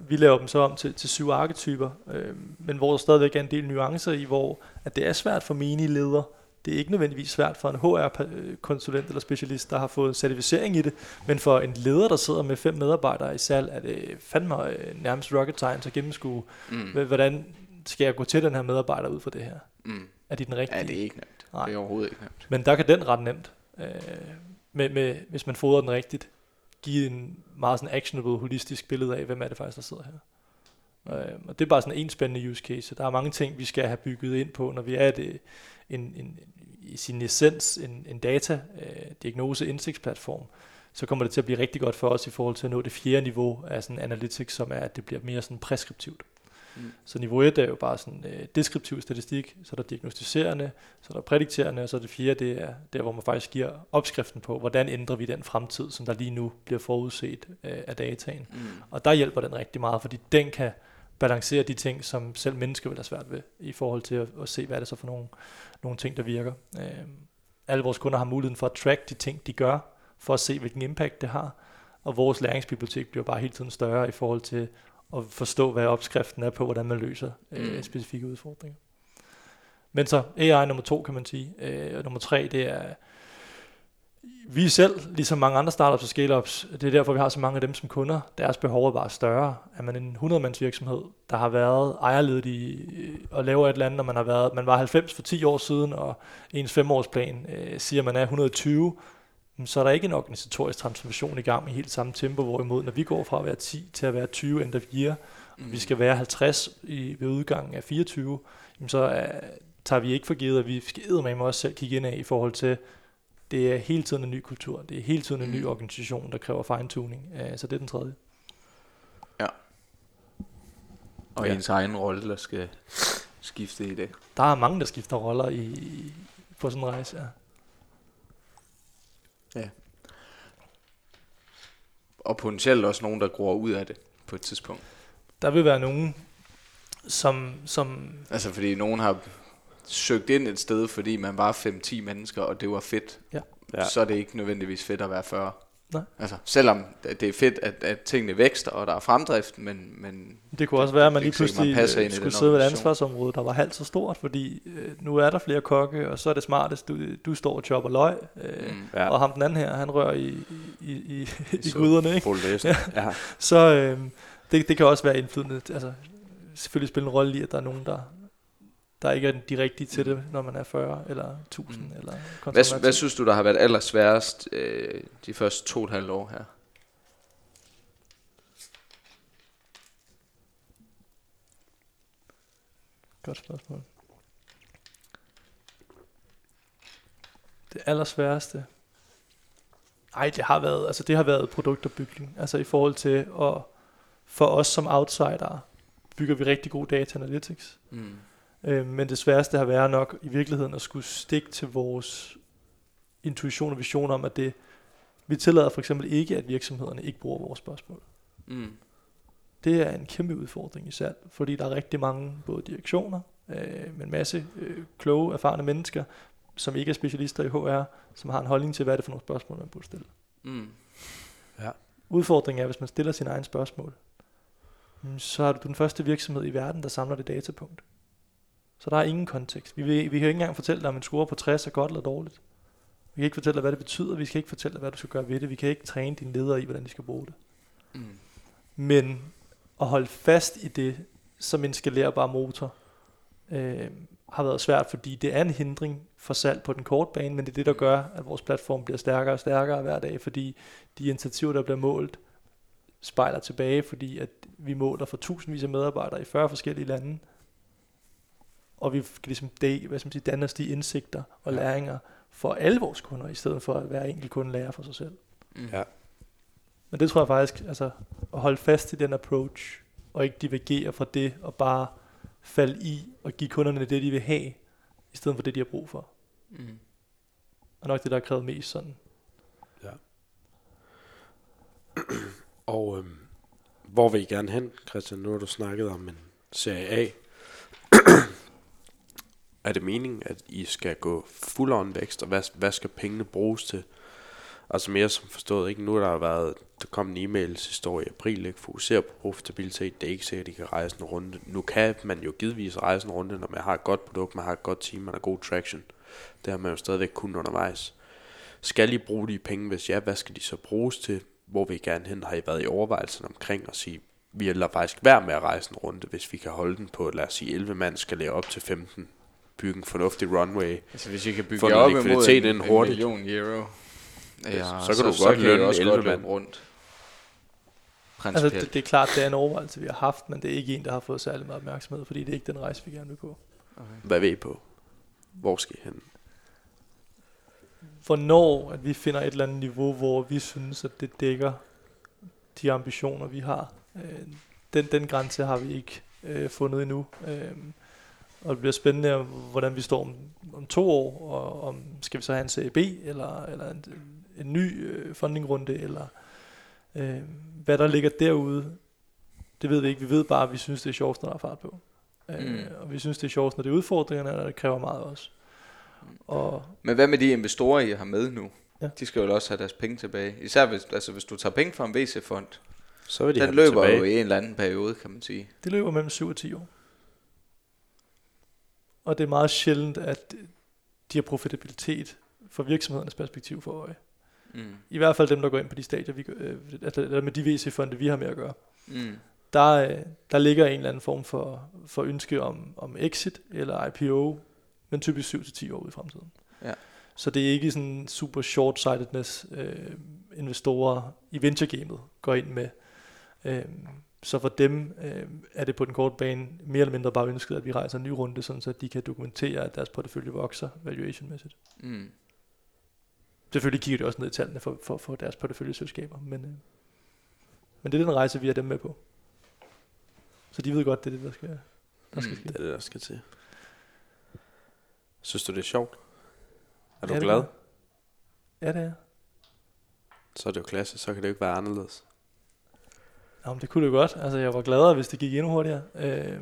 vi laver dem så om til, til syv arketyper, øh, men hvor der stadigvæk er en del nuancer i, hvor at det er svært for menige ledere. Det er ikke nødvendigvis svært for en HR-konsulent eller specialist, der har fået certificering i det, men for en leder, der sidder med fem medarbejdere i salg, er det fandme øh, nærmest rocket science at gennemskue, Mm. hvordan skal jeg gå til den her medarbejder ud for det her? Mm. Er de den rigtige? Ja, det er ikke nemt. Nej. Det er overhovedet ikke nemt. Men der kan den ret nemt, øh, med, med, hvis man fodrer den rigtigt, give en meget sådan actionable, holistisk billede af, hvem er det faktisk, der sidder her. Øh, og det er bare sådan en spændende use case. Der er mange ting, vi skal have bygget ind på, når vi er det, en, en, i sin essens en, en data, øh, diagnose, indsigtsplatform, så kommer det til at blive rigtig godt for os i forhold til at nå det fjerde niveau af sådan analytics, som er, at det bliver mere sådan preskriptivt. Mm. Så niveau 1 er jo bare sådan øh, deskriptiv statistik, så er der diagnostiserende, så er der prædikterende, og så er det fjerde, det er der, hvor man faktisk giver opskriften på, hvordan ændrer vi den fremtid, som der lige nu bliver forudset øh, af dataen. Mm. Og der hjælper den rigtig meget, fordi den kan balancere de ting, som selv mennesker vil have svært ved, i forhold til at, at se, hvad er det så for nogle, nogle ting, der virker. Øh, alle vores kunder har muligheden for at track de ting, de gør, for at se, hvilken impact det har. Og vores læringsbibliotek bliver bare hele tiden større i forhold til at forstå, hvad opskriften er på, hvordan man løser øh, Mm. specifikke udfordringer. Men så AI nummer to, kan man sige. Øh, og nummer tre, det er, vi er selv, ligesom mange andre startups og scale-ups, det er derfor, vi har så mange af dem som kunder, deres behov er bare større. Er man en 100-mands virksomhed, der har været ejerledet i og laver et eller andet, og man har været, man var 90 for 10 år siden, og ens femårsplan øh, siger, man er 120, jamen, så er der ikke en organisatorisk transformation i gang i helt samme tempo, hvorimod når vi går fra at være 10 til at være 20 end of year, Mm. og vi skal være 50 i, ved udgangen af 24, jamen, så er, tager vi ikke for givet, at vi skal med også selv kigge ind af i forhold til, det er hele tiden en ny kultur, det er hele tiden en ny Mm. organisation, der kræver fine-tuning, Øh, så det er den tredje. Og Ja. ens egen rolle, der skal skifte i det. Der er mange, der skifter roller i, i på sådan en rejse, ja. Og potentielt også nogen, der gror ud af det på et tidspunkt. Der vil være nogen, som, som Altså fordi nogen har søgt ind et sted, fordi man var 5-10 mennesker, og det var fedt. Ja. Ja. Så er det ikke nødvendigvis fedt at være 40. Nej. Altså, selvom det er fedt, at, at tingene vækster, og der er fremdrift, men, men Det kunne også være, at man lige man pludselig passer øh, ind i skulle den sidde ved et ansvarsområde, der var halvt så stort, fordi øh, nu er der flere kokke, og så er det smartest, du, du står og chopper løg, øh, mm, Ja. og ham den anden her, han rører i, i, i, i, gryderne, ikke? Fuld læst. ja. Så øh, det, det kan også være indflydende, altså selvfølgelig spille en rolle i, at der er nogen, der, der ikke er de rigtige til det, når man er 40 eller 1000 Mm. eller hvad, hvad synes du, der har været allersværest øh, de første to og et halvt år her? Godt spørgsmål. Det allersværeste. Ej, det har været, altså det har været produktopbygning. Altså i forhold til at, for os som outsider, bygger vi rigtig god data analytics. Mm. Øh, men det sværeste har været nok i virkeligheden at skulle stikke til vores intuition og vision om, at det, vi tillader for eksempel ikke, at virksomhederne ikke bruger vores spørgsmål. Mm. Det er en kæmpe udfordring i salg, fordi der er rigtig mange både direktioner, øh, med en masse øh, kloge, erfarne mennesker, som ikke er specialister i HR, som har en holdning til, hvad er det for nogle spørgsmål, man burde stille. Mm. Udfordringen er, hvis man stiller sine egne spørgsmål, så er du den første virksomhed i verden, der samler det datapunkt. Så der er ingen kontekst. Vi, vil, vi kan ikke engang fortælle dig, om en score på 60 er godt eller dårligt. Vi kan ikke fortælle dig, hvad det betyder. Vi skal ikke fortælle dig, hvad du skal gøre ved det. Vi kan ikke træne dine ledere i, hvordan de skal bruge det. Mm. Men at holde fast i det som en skalerbar motor, øh, har været svært, fordi det er en hindring for salg på den korte bane, men det er det, der gør, at vores platform bliver stærkere og stærkere hver dag, fordi de initiativer, der bliver målt, spejler tilbage, fordi at vi måler for tusindvis af medarbejdere i 40 forskellige lande, og vi kan ligesom det, hvad skal man sige, danne os de indsigter og læringer for alle vores kunder, i stedet for at hver enkelt kunde lærer for sig selv. Mm. Ja. Men det tror jeg faktisk, altså at holde fast i den approach, og ikke divergere fra det, og bare falde i og give kunderne det, de vil have, i stedet for det, de har brug for. Mm. Og nok det, der har krævet mest sådan. Og øhm, hvor vil I gerne hen, Christian? Nu har du snakket om en serie A er det meningen, at I skal gå fuld on vækst, og hvad, hvad skal pengene bruges til? Altså mere som forstået, ikke? Nu har der været, der kom en e-mail sidste år i april, ikke? fokuserer på profitabilitet, det er ikke sikkert, at I kan rejse en runde. Nu kan man jo givetvis rejse en runde, når man har et godt produkt, man har et godt team, man har god traction. Det har man jo stadigvæk kun undervejs. Skal I bruge de penge? Hvis ja, hvad skal de så bruges til? Hvor vi gerne hen? Har I været i overvejelsen omkring at sige, vi lader faktisk være med at rejse en runde, hvis vi kan holde den på, lad os sige, 11 mand skal lære op til 15. Bygge en fornuftig runway. Altså hvis I kan bygge op imod en, en hurtigt. million euro, ja, så kan du så godt kan I lønne også 11 godt løbe rundt. Altså, det, det er klart, det er en overvejelse, vi har haft, men det er ikke en, der har fået særlig meget opmærksomhed, fordi det er ikke den rejse, vi gerne vil på. okay. Hvad vil I på? Hvor skal I hen? Hvornår at vi finder et eller andet niveau, hvor vi synes, at det dækker de ambitioner, vi har. Øh, den, den grænse har vi ikke øh, fundet endnu. Øh, og det bliver spændende, om, hvordan vi står om, om to år, og om skal vi så have en serie B, eller, eller en, en ny øh, fundingrunde, eller øh, hvad der ligger derude, det ved vi ikke. Vi ved bare, at vi synes, det er sjovt, når der er fart på. Øh, Mm. og vi synes, det er sjovt, når det er udfordringerne, og det kræver meget os. Og Men hvad med de investorer, I har med nu? Ja. De skal jo også have deres penge tilbage. Især hvis, altså, hvis du tager penge fra en VC-fond. Så vil de Den have løber tilbage. jo i en eller anden periode, kan man sige. Det løber mellem 7 og 10 år. Og det er meget sjældent, at de har profitabilitet fra virksomhedernes perspektiv for øje. Mm. I hvert fald dem, der går ind på de stadier, vi, øh, altså, eller med de VC-fonde, vi har med at gøre. Mm. Der, øh, der ligger en eller anden form for, for ønske om, om exit eller IPO, men typisk 7-10 år ud i fremtiden. Ja. Så det er ikke sådan super short-sightedness, øh, investorer i venture-gamet går ind med. Øh, så for dem øh, er det på den korte bane mere eller mindre bare ønsket, at vi rejser en ny runde, sådan så de kan dokumentere, at deres portefølje vokser valuation-mæssigt. Mm. Selvfølgelig kigger de også ned i tallene for, for, for deres porteføljeselskaber, men, øh, men det er den rejse, vi har dem med på. Så de ved godt, det er det, der skal, der skal Mm. ske. Det er det, der skal til. Synes du, det er sjovt? Er du Ja, det glad? gør jeg. Ja, det er. Så er det jo klasse, så kan det jo ikke være anderledes. Nå, men det kunne det godt. Altså, jeg var gladere, hvis det gik endnu hurtigere. Øh,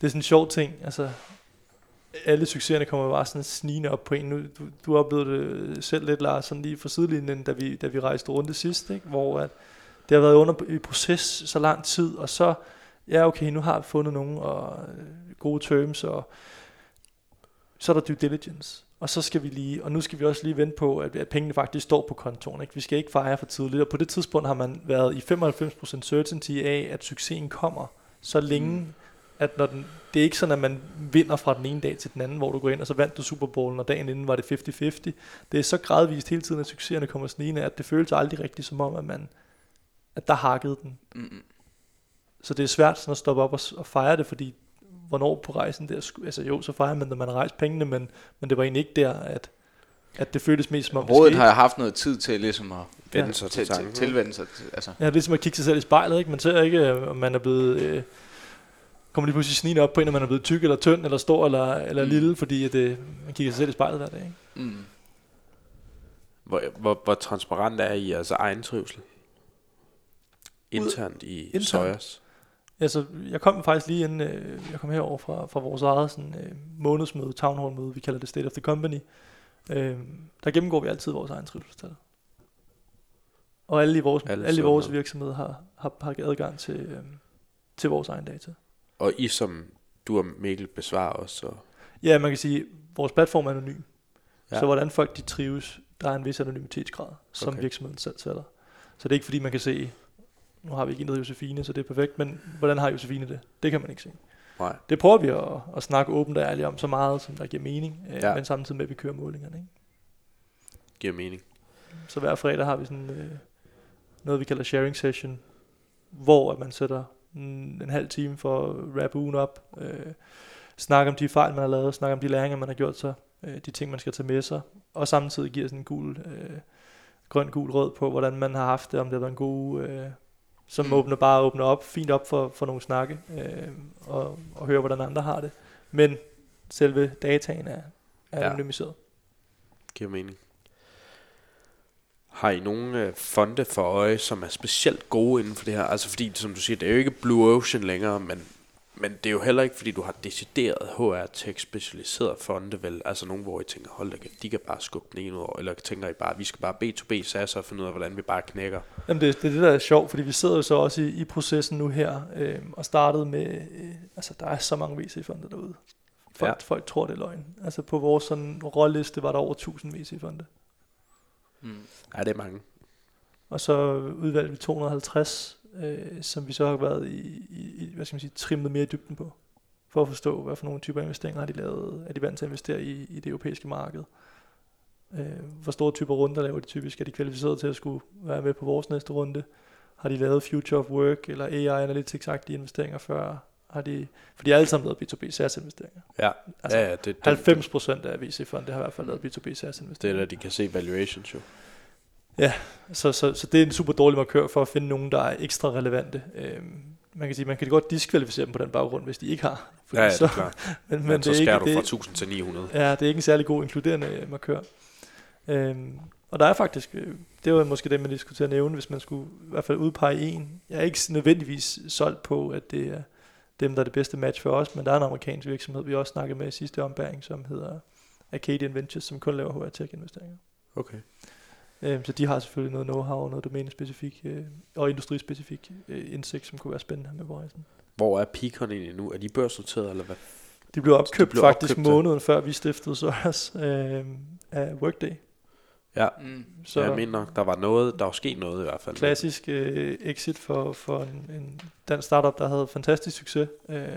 det er sådan en sjov ting. Altså, alle succeserne kommer bare sådan snigende op på en. Nu, du, du oplevede det selv lidt, Lars, sådan lige fra sidelinjen, da vi, da vi rejste rundt det sidste, ikke? hvor at det har været under i proces så lang tid, og så, ja okay, nu har vi fundet nogen og øh, gode terms, og så er der due diligence. Og så skal vi lige, og nu skal vi også lige vente på, at, at pengene faktisk står på kontoren. Ikke? Vi skal ikke fejre for tidligt, og på det tidspunkt har man været i 95% certainty af, at succesen kommer så længe, mm. at når den, det er ikke sådan, at man vinder fra den ene dag til den anden, hvor du går ind, og så vandt du Super Bowlen, og dagen inden var det 50-50. Det er så gradvist hele tiden, at succeserne kommer snigende, at det føles aldrig rigtigt som om, at man at der hakkede den. Mm. Så det er svært sådan at stoppe op og, og fejre det, fordi hvornår på rejsen der, altså jo, så fejrer man, når man har rejst pengene, men, men det var egentlig ikke der, at, at det føltes mest som om, det Rådet skete. har jeg haft noget tid til ligesom at Vende Ja. sig til, til til, tilvende sig til. Altså. Ja, det er ligesom at kigge sig selv i spejlet, ikke? Man ser ikke, øh, om man er blevet... Øh, kommer lige pludselig snigende op på en, om man er blevet tyk eller tynd, eller stor eller, eller Mm. lille, fordi at, øh, man kigger sig selv i spejlet hver dag, ikke? Mm. Hvor, hvor, hvor transparent er I jeres egen trivsel? Internt i internt? Soyas? Altså, jeg kom faktisk lige inden, øh, jeg kom herover fra, fra vores eget sådan, øh, månedsmøde, town hall møde, vi kalder det State of the Company. Øh, der gennemgår vi altid vores egen trivselstal. Og alle i vores, Alle alle, i vores virksomhed har, har, har adgang til, øh, til vores egen data. Og I som du og Mikkel besvarer også. Og, Ja, man kan sige, at vores platform er anonym. Ja. Så hvordan folk de trives, der er en vis anonymitetsgrad, som okay. virksomheden selv sætter. Så det er ikke fordi, man kan se, nu har vi ikke intet Josefine, så det er perfekt, men hvordan har Josefine det? Det kan man ikke se. nej. Det prøver vi at, at snakke åbent og ærligt om så meget, som der giver mening, øh, Ja. men samtidig med, at vi kører målingerne. Ikke? Giver mening. Så hver fredag har vi sådan øh, noget, vi kalder sharing session, hvor at man sætter en, en halv time for at wrap ugen op, øh, snakke om de fejl, man har lavet, snakke om de læringer, man har gjort sig, øh, de ting, man skal tage med sig, og samtidig giver sådan en gul, øh, grøn, gul, rød på, hvordan man har haft det, om det har været en god, øh, som Mm. åbner bare åbner op, fint op for, for nogle snakke, øh, og, og høre, hvordan andre har det. Men selve dataen er, er ja. anonymiseret. Giver mening. Har I nogle øh, fonde for øje, som er specielt gode inden for det her? Altså fordi, som du siger, det er jo ikke Blue Ocean længere, men, men det er jo heller ikke, fordi du har decideret HR-tech specialiseret fonde, vel? Altså nogen, hvor I tænker, hold da, de kan bare skubbe den ene ud over, eller tænker I bare, vi skal bare B2B SAS og finde ud af, hvordan vi bare knækker. Jamen det, det er det, der er sjovt, fordi vi sidder jo så også i, i processen nu her, øh, og startede med, øh, altså der er så mange VC-fonde derude. Folk, Ja. folk tror, det er løgn. Altså på vores sådan råliste var der over 1000 VC-fonde. Mm. Ja, det er mange. Og så udvalgte vi 250, øh, som vi så har været i, i, i, hvad skal man sige, trimmet mere i dybden på. For at forstå, hvad for nogle typer investeringer har de lavet. Er de vant til at investere i, i det europæiske marked? Øh, hvor store typer runder laver de typisk? Er de kvalificeret til at skulle være med på vores næste runde? Har de lavet Future of Work eller AI Analytics agtige investeringer før? Har de, for de har alle sammen lavet B2B SaaS investeringer. Ja, Altså, ja, ja det, det, 90 procent af VC-fonde har i hvert fald lavet B2B SaaS det er investeringer. der, de kan se valuations jo. Så, så, så det er en super dårlig markør for at finde nogen, der er ekstra relevante. Øhm, man kan sige, man kan godt diskvalificere dem på den baggrund, hvis de ikke har. Ja, ja, det så, er klart. men, Men, men så det er skærer ikke, du fra det, 1000 til 900. Ja, det er ikke en særlig god inkluderende øh, markør. Øhm, og der er faktisk, øh, det var måske det, man lige skulle til at nævne, hvis man skulle i hvert fald udpege en. Jeg er ikke nødvendigvis solgt på, at det er dem, der er det bedste match for os, men der er en amerikansk virksomhed, vi også snakkede med i sidste ombæring, som hedder Acadian Ventures, som kun laver HR-tech-investeringer. Okay. Øhm, så de har selvfølgelig noget know-how og noget domænespecifik øh, og industrispecifik øh, indsigt, som kunne være spændende her med rejsen. Hvor er Picon egentlig nu? Er de børsnoteret, eller hvad? De blev opkøbt blev faktisk opkøbt, måneden før vi stiftede Sørs øh, af Workday. Ja, Mm. Så så jeg mener nok, der var noget, der var sket noget i hvert fald. klassisk øh, exit for, for en, en dansk startup, der havde fantastisk succes. Øh,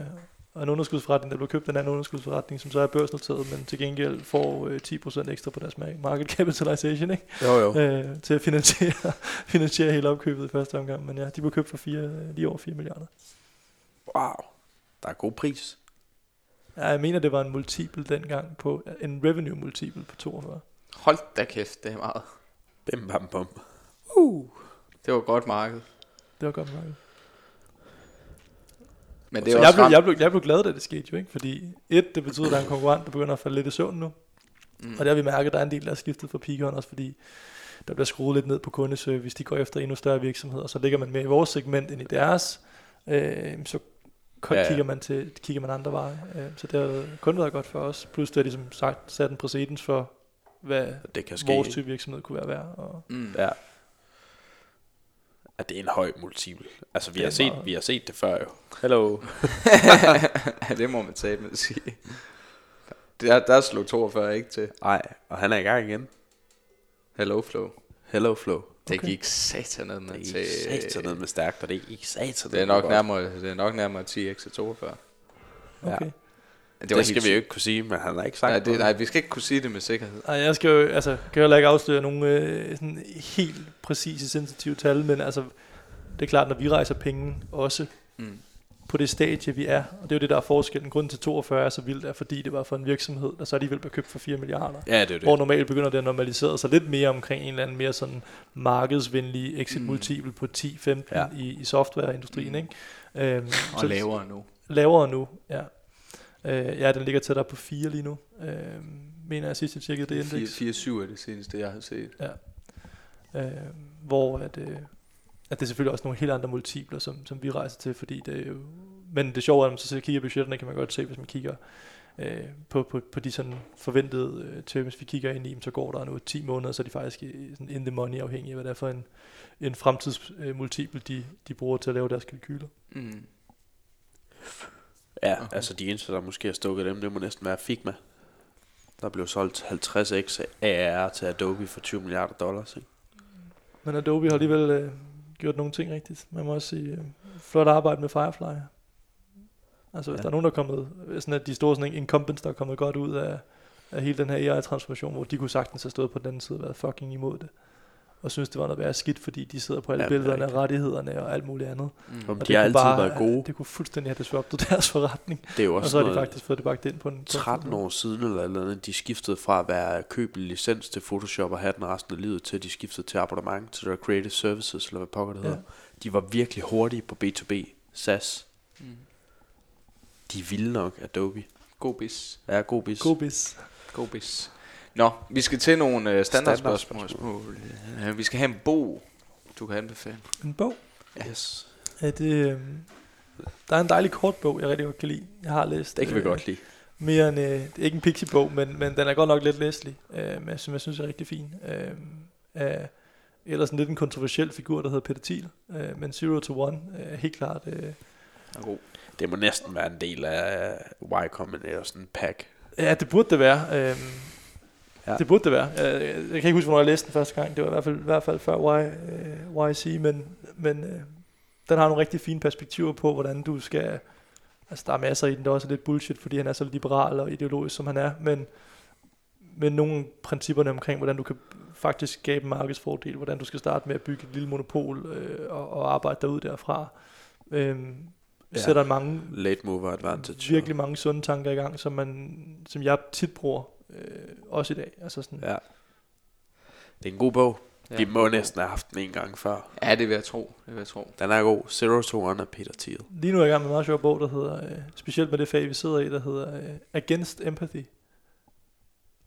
og en underskudsforretning, der blev købt af en anden underskudsforretning, som så er børsnoteret, men til gengæld får øh, 10% ekstra på deres ma- market capitalization ikke? Jo, jo. Øh, til at finansiere, finansiere hele opkøbet i første omgang. Men ja, de blev købt for fire, øh, lige over 4 milliarder. Wow. Der er god pris. Ja, jeg mener, det var en multiple dengang på, en revenue multiple på 42. Hold da kæft, det er meget. Bim, bam, bum. Det var godt marked. Det var godt nok. Men det Så er jeg også blev, ramt. jeg, blev, jeg blev glad, da det skete jo, ikke? Fordi et, det betyder, at der er en konkurrent, der begynder at falde lidt i søvn nu. Mm. Og der har vi mærket, at der er en del, der er skiftet fra Picon, også fordi der bliver skruet lidt ned på kundeservice. De går efter endnu større virksomheder, så ligger man med i vores segment end i deres. Øh, så ja. kigger man til kigger man andre veje. Øh, så det har kun været godt for os. Plus det har ligesom sagt, sat en præcedens for, hvad Det kan ske. vores type virksomhed kunne være værd. Og Mm. Ja. At det er en høj multiple. Altså, vi Det har, set, meget. vi har set det før jo. Hello. ja, det må man tage med at sige. Der, der slog 42 ikke til. Nej, og han er i gang igen. Hello Flow. Hello Flow. Det Okay. gik satan med Det til... er satan ned med stærkt, og det er ikke satan Det er nok nærmere, det er nok nærmere 10 x 42. Ja. okay. Det, Det, det skal vi jo ikke kunne sige, men han har ikke sagt Nej, det, nej, vi skal ikke kunne sige det med sikkerhed. Ej, jeg skal jo, altså, kan jo heller ikke afsløre nogle øh, sådan helt præcise, sensitive tal, men altså, det er klart, når vi rejser penge også Mm. på det stadie, vi er, og det er jo det, der er forskellen. Grunden til 42 er så vildt, er fordi det var for en virksomhed, der så alligevel blev købt for 4 milliarder. Ja, det er jo Hvor det. normalt begynder det at normalisere sig lidt mere omkring en eller anden mere sådan markedsvenlig exit Mm. multiple på 10-15 Ja. ja. i, i softwareindustrien, Mm. ikke? Øhm, Og så- lavere nu. Lavere nu, ja. Øh, ja, den ligger tættere på 4 lige nu. Øh, mener jeg sidst, jeg tjekkede det indeks. 4-7 er det seneste, jeg har set. Øh, hvor at, øh, at det er selvfølgelig også nogle helt andre multipler, som, som vi rejser til, fordi det er jo... Men det sjove er, at man så kigger budgetterne, kan man godt se, hvis man kigger øh, på, på, på de sådan forventede øh, terms, vi kigger ind i, så går der nu 10 måneder, så er de faktisk sådan in the money afhængig af, hvad det er for en, en fremtidsmultiple, øh, de, de bruger til at lave deres kalkyler. Mm. Ja, altså de eneste, der måske har stukket dem, det må næsten være Figma. Der blev solgt 50x AR til Adobe for 20 milliarder dollars. Ikke? Men Adobe har alligevel øh, gjort nogle ting rigtigt. Man må også sige, øh, flot arbejde med Firefly. Altså hvis Ja. ja. der er nogen, der er kommet, sådan at de store sådan incumbents, der er kommet godt ud af, af hele den her AI-transformation, hvor de kunne sagtens have stået på den anden side og været fucking imod det. Og synes, det var noget værre skidt, fordi de sidder på alle Ja, ja, er billederne, rigtigt. rettighederne og alt muligt andet. Mm. Og de har kunne altid bare, været gode. Det kunne fuldstændig have disruptet deres forretning. Det er jo Og også så har de noget, faktisk fået det bagt ind på en... på en 13 fed måde. år siden eller, eller andet, de skiftede fra at være købe licens til Photoshop og have den resten af livet, til at de skiftede til abonnement til der Creative Services, eller hvad pokker det Ja. hedder. De var virkelig hurtige på B2B, SaaS. Mm. De vilde nok, Adobe. God bis. Ja, god bis. God bis. God bis. Nå, vi skal til nogle øh, standardspørgsmål. Øh, vi skal have en bog, du kan anbefale. En bog. Yes. Er det, øh, der er en dejlig kort bog, jeg rigtig godt kan lide. Jeg har læst... Det kan vi øh, godt lide. Mere end, øh, det er ikke en pixie-bog, men, men den er godt nok lidt læselig, øh, men som jeg synes er rigtig fin. Øh, af ellers en lidt en kontroversiel figur, der hedder Peter Thiel, øh, men Zero to One er helt klart... Øh, Er god. Det må næsten være en del af Y Combinator, sådan en pack. ja, det burde det være. Øh, Ja. Det burde det være. Jeg, jeg, jeg kan ikke huske, hvornår jeg læste den første gang. Det var i hvert fald, i hvert fald før y, øh, YC, men, men øh, den har nogle rigtig fine perspektiver på, hvordan du skal... Altså, der er masser i den, der også er lidt bullshit, fordi han er så liberal og ideologisk, som han er, men, men nogle principperne omkring, hvordan du kan faktisk skabe en markedsfordel, hvordan du skal starte med at bygge et lille monopol øh, og, og arbejde derud derfra, øh, ja. sætter mange Late mover advantage. virkelig mange sunde tanker i gang, som, man, som jeg tit bruger, øh, også i dag. Altså sådan, Ja. Det er en god bog. Ja. Vi må næsten have haft den en gang før. Ja, det vil jeg tro. Det vil jeg tro. Den er god. Zero to One af Peter Thiel. Lige nu er jeg i gang med en meget sjov bog, der hedder, øh, specielt med det fag, vi sidder i, der hedder øh, Against Empathy.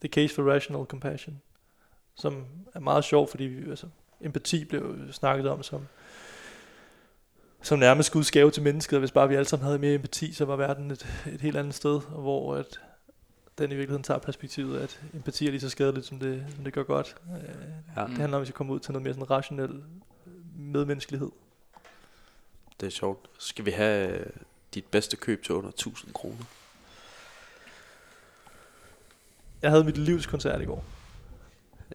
The Case for Rational Compassion. Som er meget sjov, fordi vi, altså, empati blev snakket om som, som nærmest Guds gave til mennesket, og hvis bare vi alle sammen havde mere empati, så var verden et, et helt andet sted, hvor at den i virkeligheden tager perspektivet, at empati er lige så skadeligt, som det, som det gør godt. Øh, Ja. Det handler om, at vi skal komme ud til noget mere sådan rationel medmenneskelighed. Det er sjovt. Skal vi have øh, dit bedste køb til under 1000 kroner? Jeg havde mit livs koncert i går.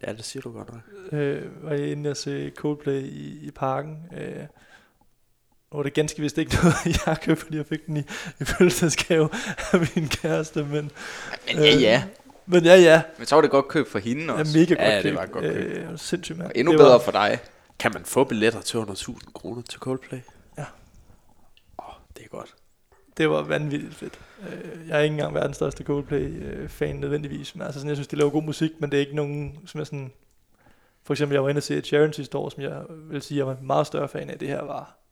Ja, det siger du godt nok. øh, var jeg inde og se Coldplay i, i parken. Øh, nu var det ganske vist ikke noget, jeg købte, fordi jeg fik den i, i fødselsdagsgave af min kæreste, men... Men ja, ja. Men ja, ja. Men så var det godt køb for hende også. er mega godt Ja, det var godt køb. Øh, sindssygt, mand. Og endnu det bedre var, for dig. Kan man få billetter til under 1000 kroner til Coldplay? Ja. Åh, oh, det er godt. Det var vanvittigt fedt. Øh, jeg er ikke engang verdens største Coldplay-fan nødvendigvis, men altså sådan, jeg synes, de laver god musik, men det er ikke nogen, som jeg sådan... For eksempel, jeg var inde og se et Sharon sidste år, som jeg vil sige, jeg var en meget større fan af. Det her var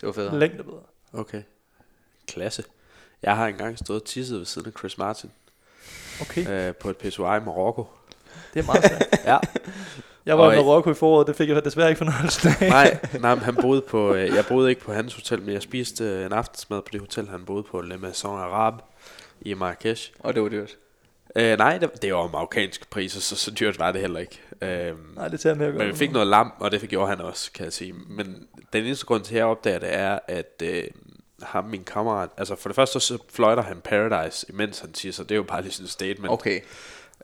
Det var fedt. længde bedre. Okay. Klasse. Jeg har engang stået og tisset ved siden af Chris Martin Okay, øh, på et PSOI i Marokko. det er meget stærkt. Ja. Jeg var Og- i Marokko i foråret, det fik jeg desværre ikke fornøjelsen af. nej, nej, men han boede på, øh, jeg boede ikke på hans hotel, men jeg spiste øh, en aftensmad på det hotel, han boede på, Le Maison Arabe i Marrakesh. Og det var dyrt. Øh, nej, det, det var marokkanske priser, så, så dyrt var det heller ikke. Øh, Nej, det tager men vi fik noget lam, og det gjorde han også, kan jeg sige. Men den eneste grund til, at jeg opdager det, er, at øh, ham, min kammerat, altså for det første, så fløjter han Paradise, imens han så det er jo bare lige sådan et statement. Okay.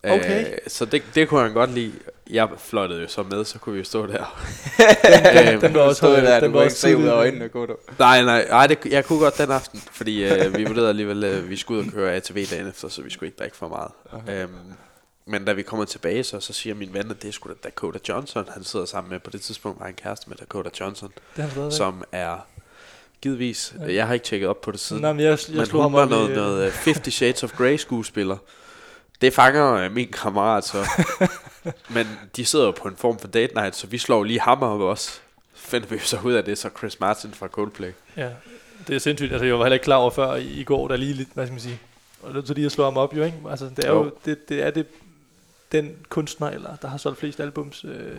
Okay. Øh, så det, det kunne han godt lide. Jeg fløjtede jo så med, så kunne vi jo stå der. den, den var også høj, der, den du var kunne ikke se ud af øjnene, kunne du? Nej, nej, nej det, jeg kunne godt den aften, fordi øh, vi vurderede alligevel, at vi skulle ud og køre ATV dagen efter, så vi skulle ikke drikke for meget. Okay. Øhm, men da vi kommer tilbage, så, så siger min ven, at det er sgu da Dakota Johnson, han sidder sammen med. På det tidspunkt var han kæreste med Dakota Johnson, Det er som er givetvis, Ja. jeg har ikke tjekket op på det siden, Nej, men jeg, jeg men hun var noget, i, øh, noget øh, 50 Shades of Grey skuespiller. Det fanger øh, min kammerat så. Men de sidder jo på en form for date night, så vi slår lige ham op også. Finder vi så ud af det, så Chris Martin fra Coldplay. Ja, det er sindssygt. Altså, jeg var heller ikke klar over før i, i går, der lige lidt, hvad skal man sige, og det er så lige at slå ham op jo, ikke? Altså, det er jo, Jo. det, det er det, den kunstner, eller der har solgt flest albums. Øh,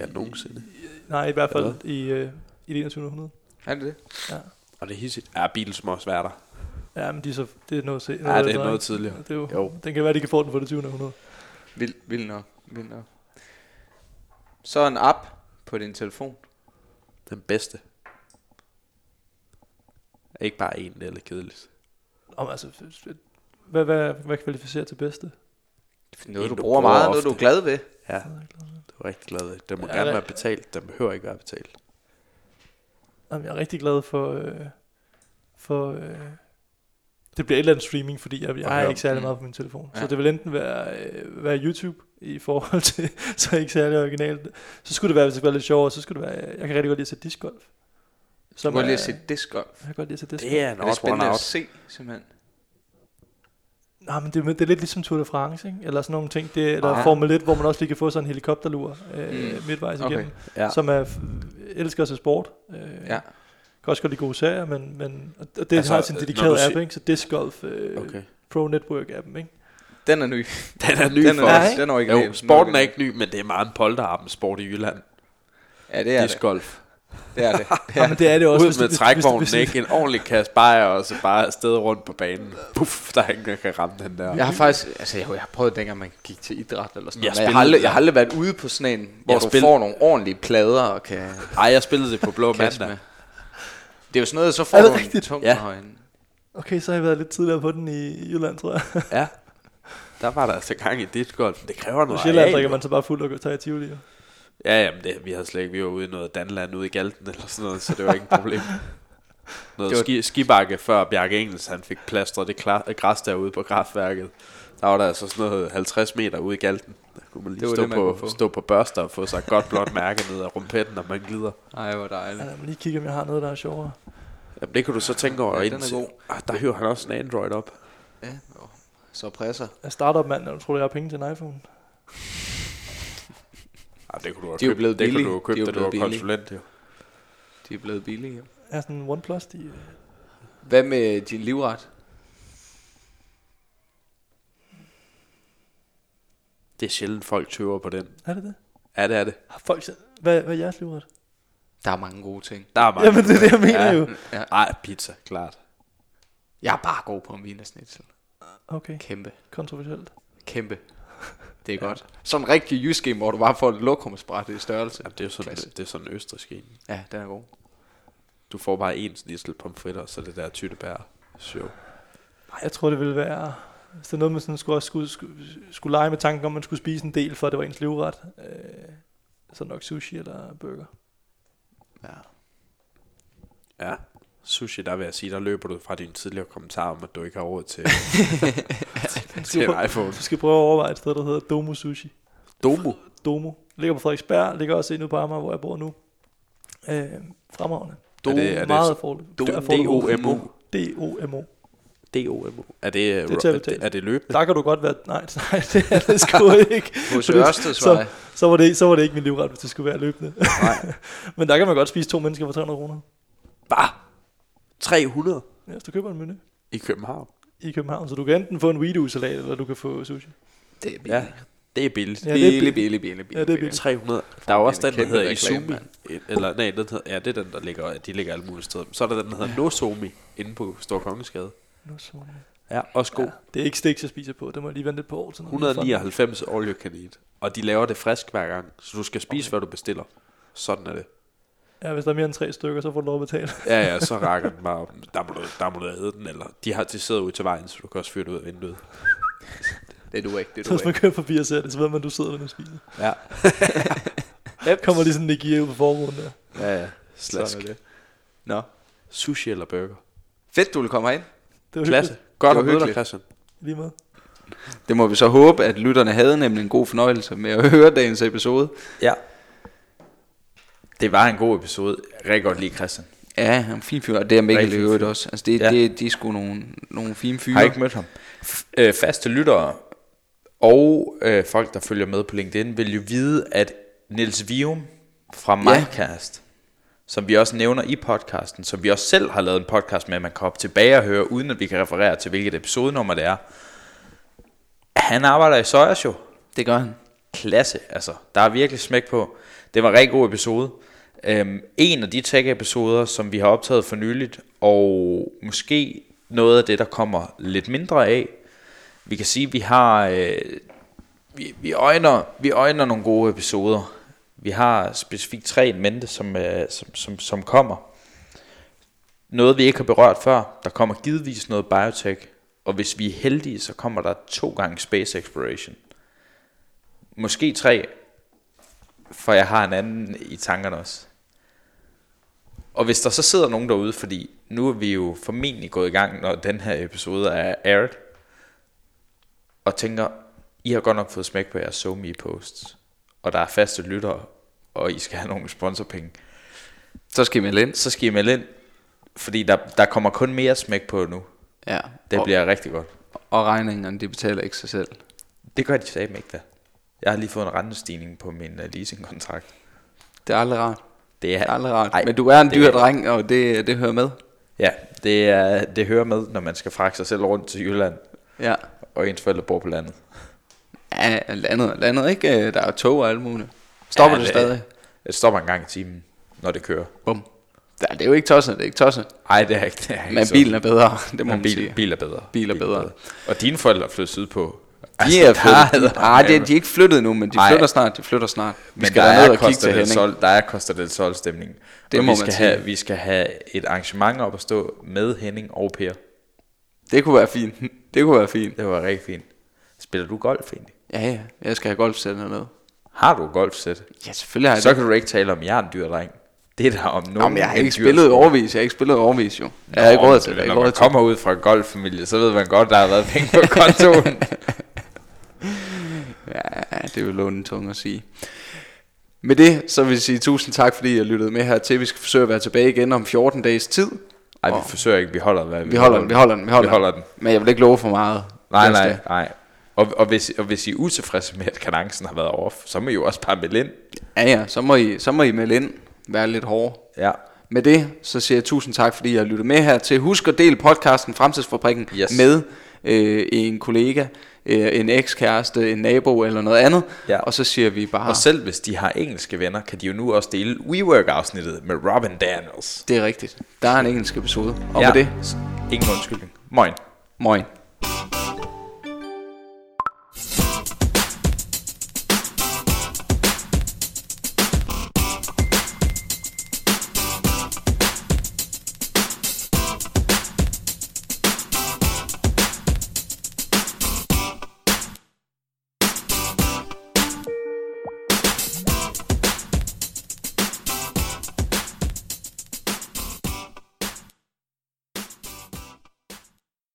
Ja, nogensinde. nej, i hvert fald Hvad? i, øh, i det 21. århundrede. Er det det? Ja. Og det er hissigt. Ja, Beatles må også være der. Ja, men de er så, det er noget, se, Ja, det er noget tidligere. Det er jo, Jo. Den kan være, de kan få den for det 20. århundrede. Vild, vild nok. Vild nok. Så en app på din telefon. Den bedste. Ikke bare en, det er lidt kedeligt. Om, altså, hvad, hvad, hvad kvalificerer til bedste? Noget, du du bruger meget, noget, du er ofte. glad ved. Ja, det er rigtig glad ved. Den må Ja, gerne være betalt. Den behøver ikke være betalt. Jamen, jeg er rigtig glad for... Øh, for øh, det bliver et eller andet streaming, fordi jeg, jeg Okay. har ikke særlig meget på min telefon. Ja. Så det vil enten være, øh, være YouTube i forhold til, så er jeg ikke særlig originalt. Så skulle det være, hvis det være lidt sjovere, så skulle det være, jeg kan rigtig godt lide at se discgolf. Du Som må er- lige se discgolf. Jeg kan godt lide at se discgolf. Det er en Er det spændende at se, simpelthen? Nej, men det, er- det er lidt ligesom Tour de France, ikke? Eller sådan nogle ting. Det, eller Ah. Formel 1, hvor man også lige kan få sådan en helikopterlur øh, Mm. midtvejs Okay. igennem. Ja. Som er, elsker at se sport. Øh, Ja. Kan også godt lide gode serier, men, men og det Altså, har sin når dedikerede du app, siger- ikke? Så Disc Golf øh, okay. Pro Network appen, ikke? Den er ny. Den er ny Den for er, os. ikke? den er original. Jo, sporten er ikke ny, men det er meget en polterarm sport i Jylland. Ja, det er Disc det. golf. Det er det. det, Ja, er men det er det også. Ud med hvis- trækvognen, ikke? En ordentlig kasse bajer, og så bare afsted rundt på banen. Puff, der er ingen, der kan ramme den der. Jeg har faktisk, altså jeg, jeg har prøvet dengang man gik til idræt eller sådan Jeg noget, jeg har, aldrig, jeg har aldrig været ude på sådan en, hvor Jeg du spil- får nogle ordentlige plader og kan Ej, jeg spillede det på blå med. Det er jo sådan noget, så får du en tung Ja. en, Okay, så har jeg været lidt tidligere på den i i Jylland, tror jeg. Ja. Der var der altså gang i dit golf. Det kræver noget Sjælland areal, drikker man så bare fuld og går tager i Tivoli. Ja, jamen det, vi havde slet ikke, vi var ude i noget Danland ude i Galten eller sådan noget, så det var ikke et problem. Noget Det var- ski, skibakke før Bjarke Engels, han fik plastret det græs derude på kraftværket. Der var der altså sådan noget 50 meter ude i Galten. Kunne man Det lige var stå, det, man på, få. stå på børster og få sig et godt blåt mærke ned af rumpetten, når man glider. ej hvor dejligt. Ja, lad mig lige kigge, om jeg har noget, der er sjovere. Jamen det kan du så tænke over. Ja, Ja, den er god. ah, der hiver han også en Android op. Ja, jo. så presser. Jeg starter mand, når du tror, jeg har penge til en iPhone. Ah, det kunne du have De er købt, blevet det kunne du have købt, er da du var konsulent. Jo. De er blevet billige. Jeg har sådan en OnePlus, de... øh, Hvad med din livret? Det er sjældent, folk tøver på den. Er det det? Ja, det er det. Har folk. Hvad, hvad er jeres livret? Der er mange gode ting. Der er mange. Jamen, det er det, jeg mener Ja. jo. Ja. Ej, pizza, klart. Jeg er bare god på en wienersnitzel. Okay, Kæmpe. kontroversielt. Kæmpe. Det er godt. Sådan en rigtig jysk en, hvor du bare får et lokumsbræt i størrelse. Ja, det er sådan, Klasse. det er sådan en østrisk en. Ja, den er god. Du får bare en snitsel pomfritter, så det der tyttebær show. Nej, jeg tror, det ville være... Hvis det er noget, man sådan skulle, også skulle, skulle, skulle lege med tanken om, man skulle spise en del, for at det var ens livret. Øh, så nok sushi eller burger. Ja. Ja. Sushi, der vil jeg sige, der løber du fra din tidligere kommentar om, at du ikke har råd til, Du til en iPhone. du skal prøve at overveje et sted, der hedder Domo Sushi. Domo. Domo. Ligger på Frederiksberg, ligger også endnu på Amager, hvor jeg bor nu. Øh, fremragende. Er det- er det meget så- Affordable. D-O-M-O. D-O-M-O. D-O-M-O. Er det, er er det, er det løbende? Der kan du godt være... Nej, nej det er det sgu ikke. Hos Fordi- Ørstedsvej. Så var, det, så var det ikke min livret, hvis det skulle være løbende. Nej. Men der kan man godt spise to mennesker for 300 kroner. Bare 300 Ja, hvis du køber en menu i København. i København. Så du kan enten få en weedu-salat, eller du kan få sushi. Det er billigt. Ja, det er billigt. Ja, det er billigt, billigt. billigt, billigt, billigt. Ja, det er billigt. 300. Der er jo også Det den, der hedder Izumi. Eller nej, den hedder, ja, det er den, der ligger, de ligger alle mulige steder. Så er der den, der hedder Nozomi, inde på Stor Kongensgade. Nu så Ja, også god. ja, det er ikke stik, jeg spiser på. Det må jeg lige vente et par år til. når det er 199 all you can eat. Og de laver det frisk hver gang, så du skal spise, hvad du bestiller. Sådan er det. Ja, hvis der er mere end tre stykker, så får du lov at betale. Ja, ja, så rækker den bare. Der må du, der må du æde den, eller de har de sidder ude til vejen, så du kan også fyre det ud af vinduet. Det er du ikke, det Så er hvis du man ikke. kører forbi og ser det, så ved man, at du sidder der og spiser. Ja. Kommer lige sådan en gear ud på forruden der. Ja, ja. Slask. Sådan er det. Nå. Sushi eller burger. Fedt, du vil komme herind. Det var Klasse. hyggeligt. Godt Det at møde dig. Christian. Lige med. Det må vi så håbe, at lytterne havde nemlig en god fornøjelse med at høre dagens episode. Ja. Det var en god episode. Rigtig godt lide Christian. Ja, han er en fin fyr, og det er Mikkel i øvrigt også. Altså det, Ja. det, de er sgu nogle, nogle fine fyre. Har ikke mødt ham. F- øh, faste lyttere og øh, folk, der følger med på LinkedIn, vil jo vide, at Niels Vium fra Ja. Som vi også nævner i podcasten, som vi også selv har lavet en podcast med, man kan hoppe tilbage og høre, uden at vi kan referere til, hvilket episodenummer det er. Han arbejder i Sojas jo, Det gør han. klasse. Altså, der er virkelig smæk på. Det var en rigtig god episode. Øhm, en af de tech-episoder, som vi har optaget for nyligt, og måske noget af det, der kommer lidt mindre af. Vi kan sige, at vi har... Øh, vi, vi, øjner, vi øjner nogle gode episoder. Vi har specifikt tre i mente, som, øh, som, som, som kommer. Noget, vi ikke har berørt før. Der kommer givetvis noget biotech. Og hvis vi er heldige, så kommer der to gange space exploration. Måske tre, for jeg har en anden i tankerne også. Og hvis der så sidder nogen derude, fordi nu er vi jo formentlig gået i gang, når den her episode er aired, og tænker, I har godt nok fået smæk på jeres somi posts, og der er faste lyttere, og I skal have nogle sponsorpenge, Så skal I melde ind. så skal I melde ind, fordi der, der kommer kun mere smæk på nu. Ja. Det og, bliver rigtig godt. og regningerne, de betaler ikke sig selv. Det gør de sagde ikke da. Jeg har lige fået en rentestigning på min uh, leasingkontrakt. Det er aldrig rart. Det er, Det er aldrig rart. Ej, Men du er en dyr er- dreng, og det, det hører med. Ja, det, er, det hører med, når man skal fragte sig selv rundt til Jylland, Ja. og ens forældre bor på landet. Ja, landet, landet ikke? Der er tog og alt muligt. Stopper Ja, det det- stadig? Det stopper en gang i timen, når det kører. Bum. Ja, det er jo ikke tosset, det er ikke tosset. Nej, det er ikke det. Er ikke Men sådan. bilen er bedre, det må Men man bil, sige. bil er bedre. Bil er bedre. Og dine forældre er flyttet sydpå. De er flyttet. Nej, er, de er ikke flyttet nu, men de Nej. flytter snart. De flytter snart. Vi Men skal der er og kigge til Henning. Sol, der er Costa del Sol stemning. Det og må vi man skal sige. have, vi skal have et arrangement op at stå med Henning og Per. Det kunne være fint. Det kunne være fint. Det var rigtig fint. Spiller du golf egentlig? Ja, ja. Jeg skal have golfsæt eller noget. Har du golfsæt? Ja, selvfølgelig har jeg Så det. kan du ikke tale om, jeg er en dyr dreng. Det er der om nogen. Nå, men jeg har ikke spillet i overvis. Jeg har ikke spillet i overvis, jo. Jeg har ikke råd til det. Når man kommer ud fra en golffamilie, så ved man godt, der har været penge på kontoen. Ja, det er jo låne tunge at sige. Med det, så vil jeg sige tusind tak, fordi I lyttede med her til. Vi skal forsøge at være tilbage igen om 14 dages tid. Ej, vi forsøger ikke. Vi holder, hvad Vi holder den, vi holder den, vi holder, Vi holder den. Men jeg vil ikke love for meget. Nej, nej, nej. Og, og, hvis, og hvis I er utilfredse med, at kadencen har været off, så må I jo også bare melde ind. Ja, ja, så må, I, så må I melde ind. Være lidt hårde. Ja. Med det, så siger jeg tusind tak, fordi I har lyttet med her til. Husk at dele podcasten Fremtidsfabrikken Yes. med øh, en kollega, øh, en ekskæreste, en nabo eller noget andet. Ja. Og så siger vi bare, Og selv hvis de har engelske venner, kan de jo nu også dele WeWork-afsnittet med Robin Daniels. det er rigtigt. Der er en engelsk episode. Og ja. med det, Ingen undskyldning. Moin. moin.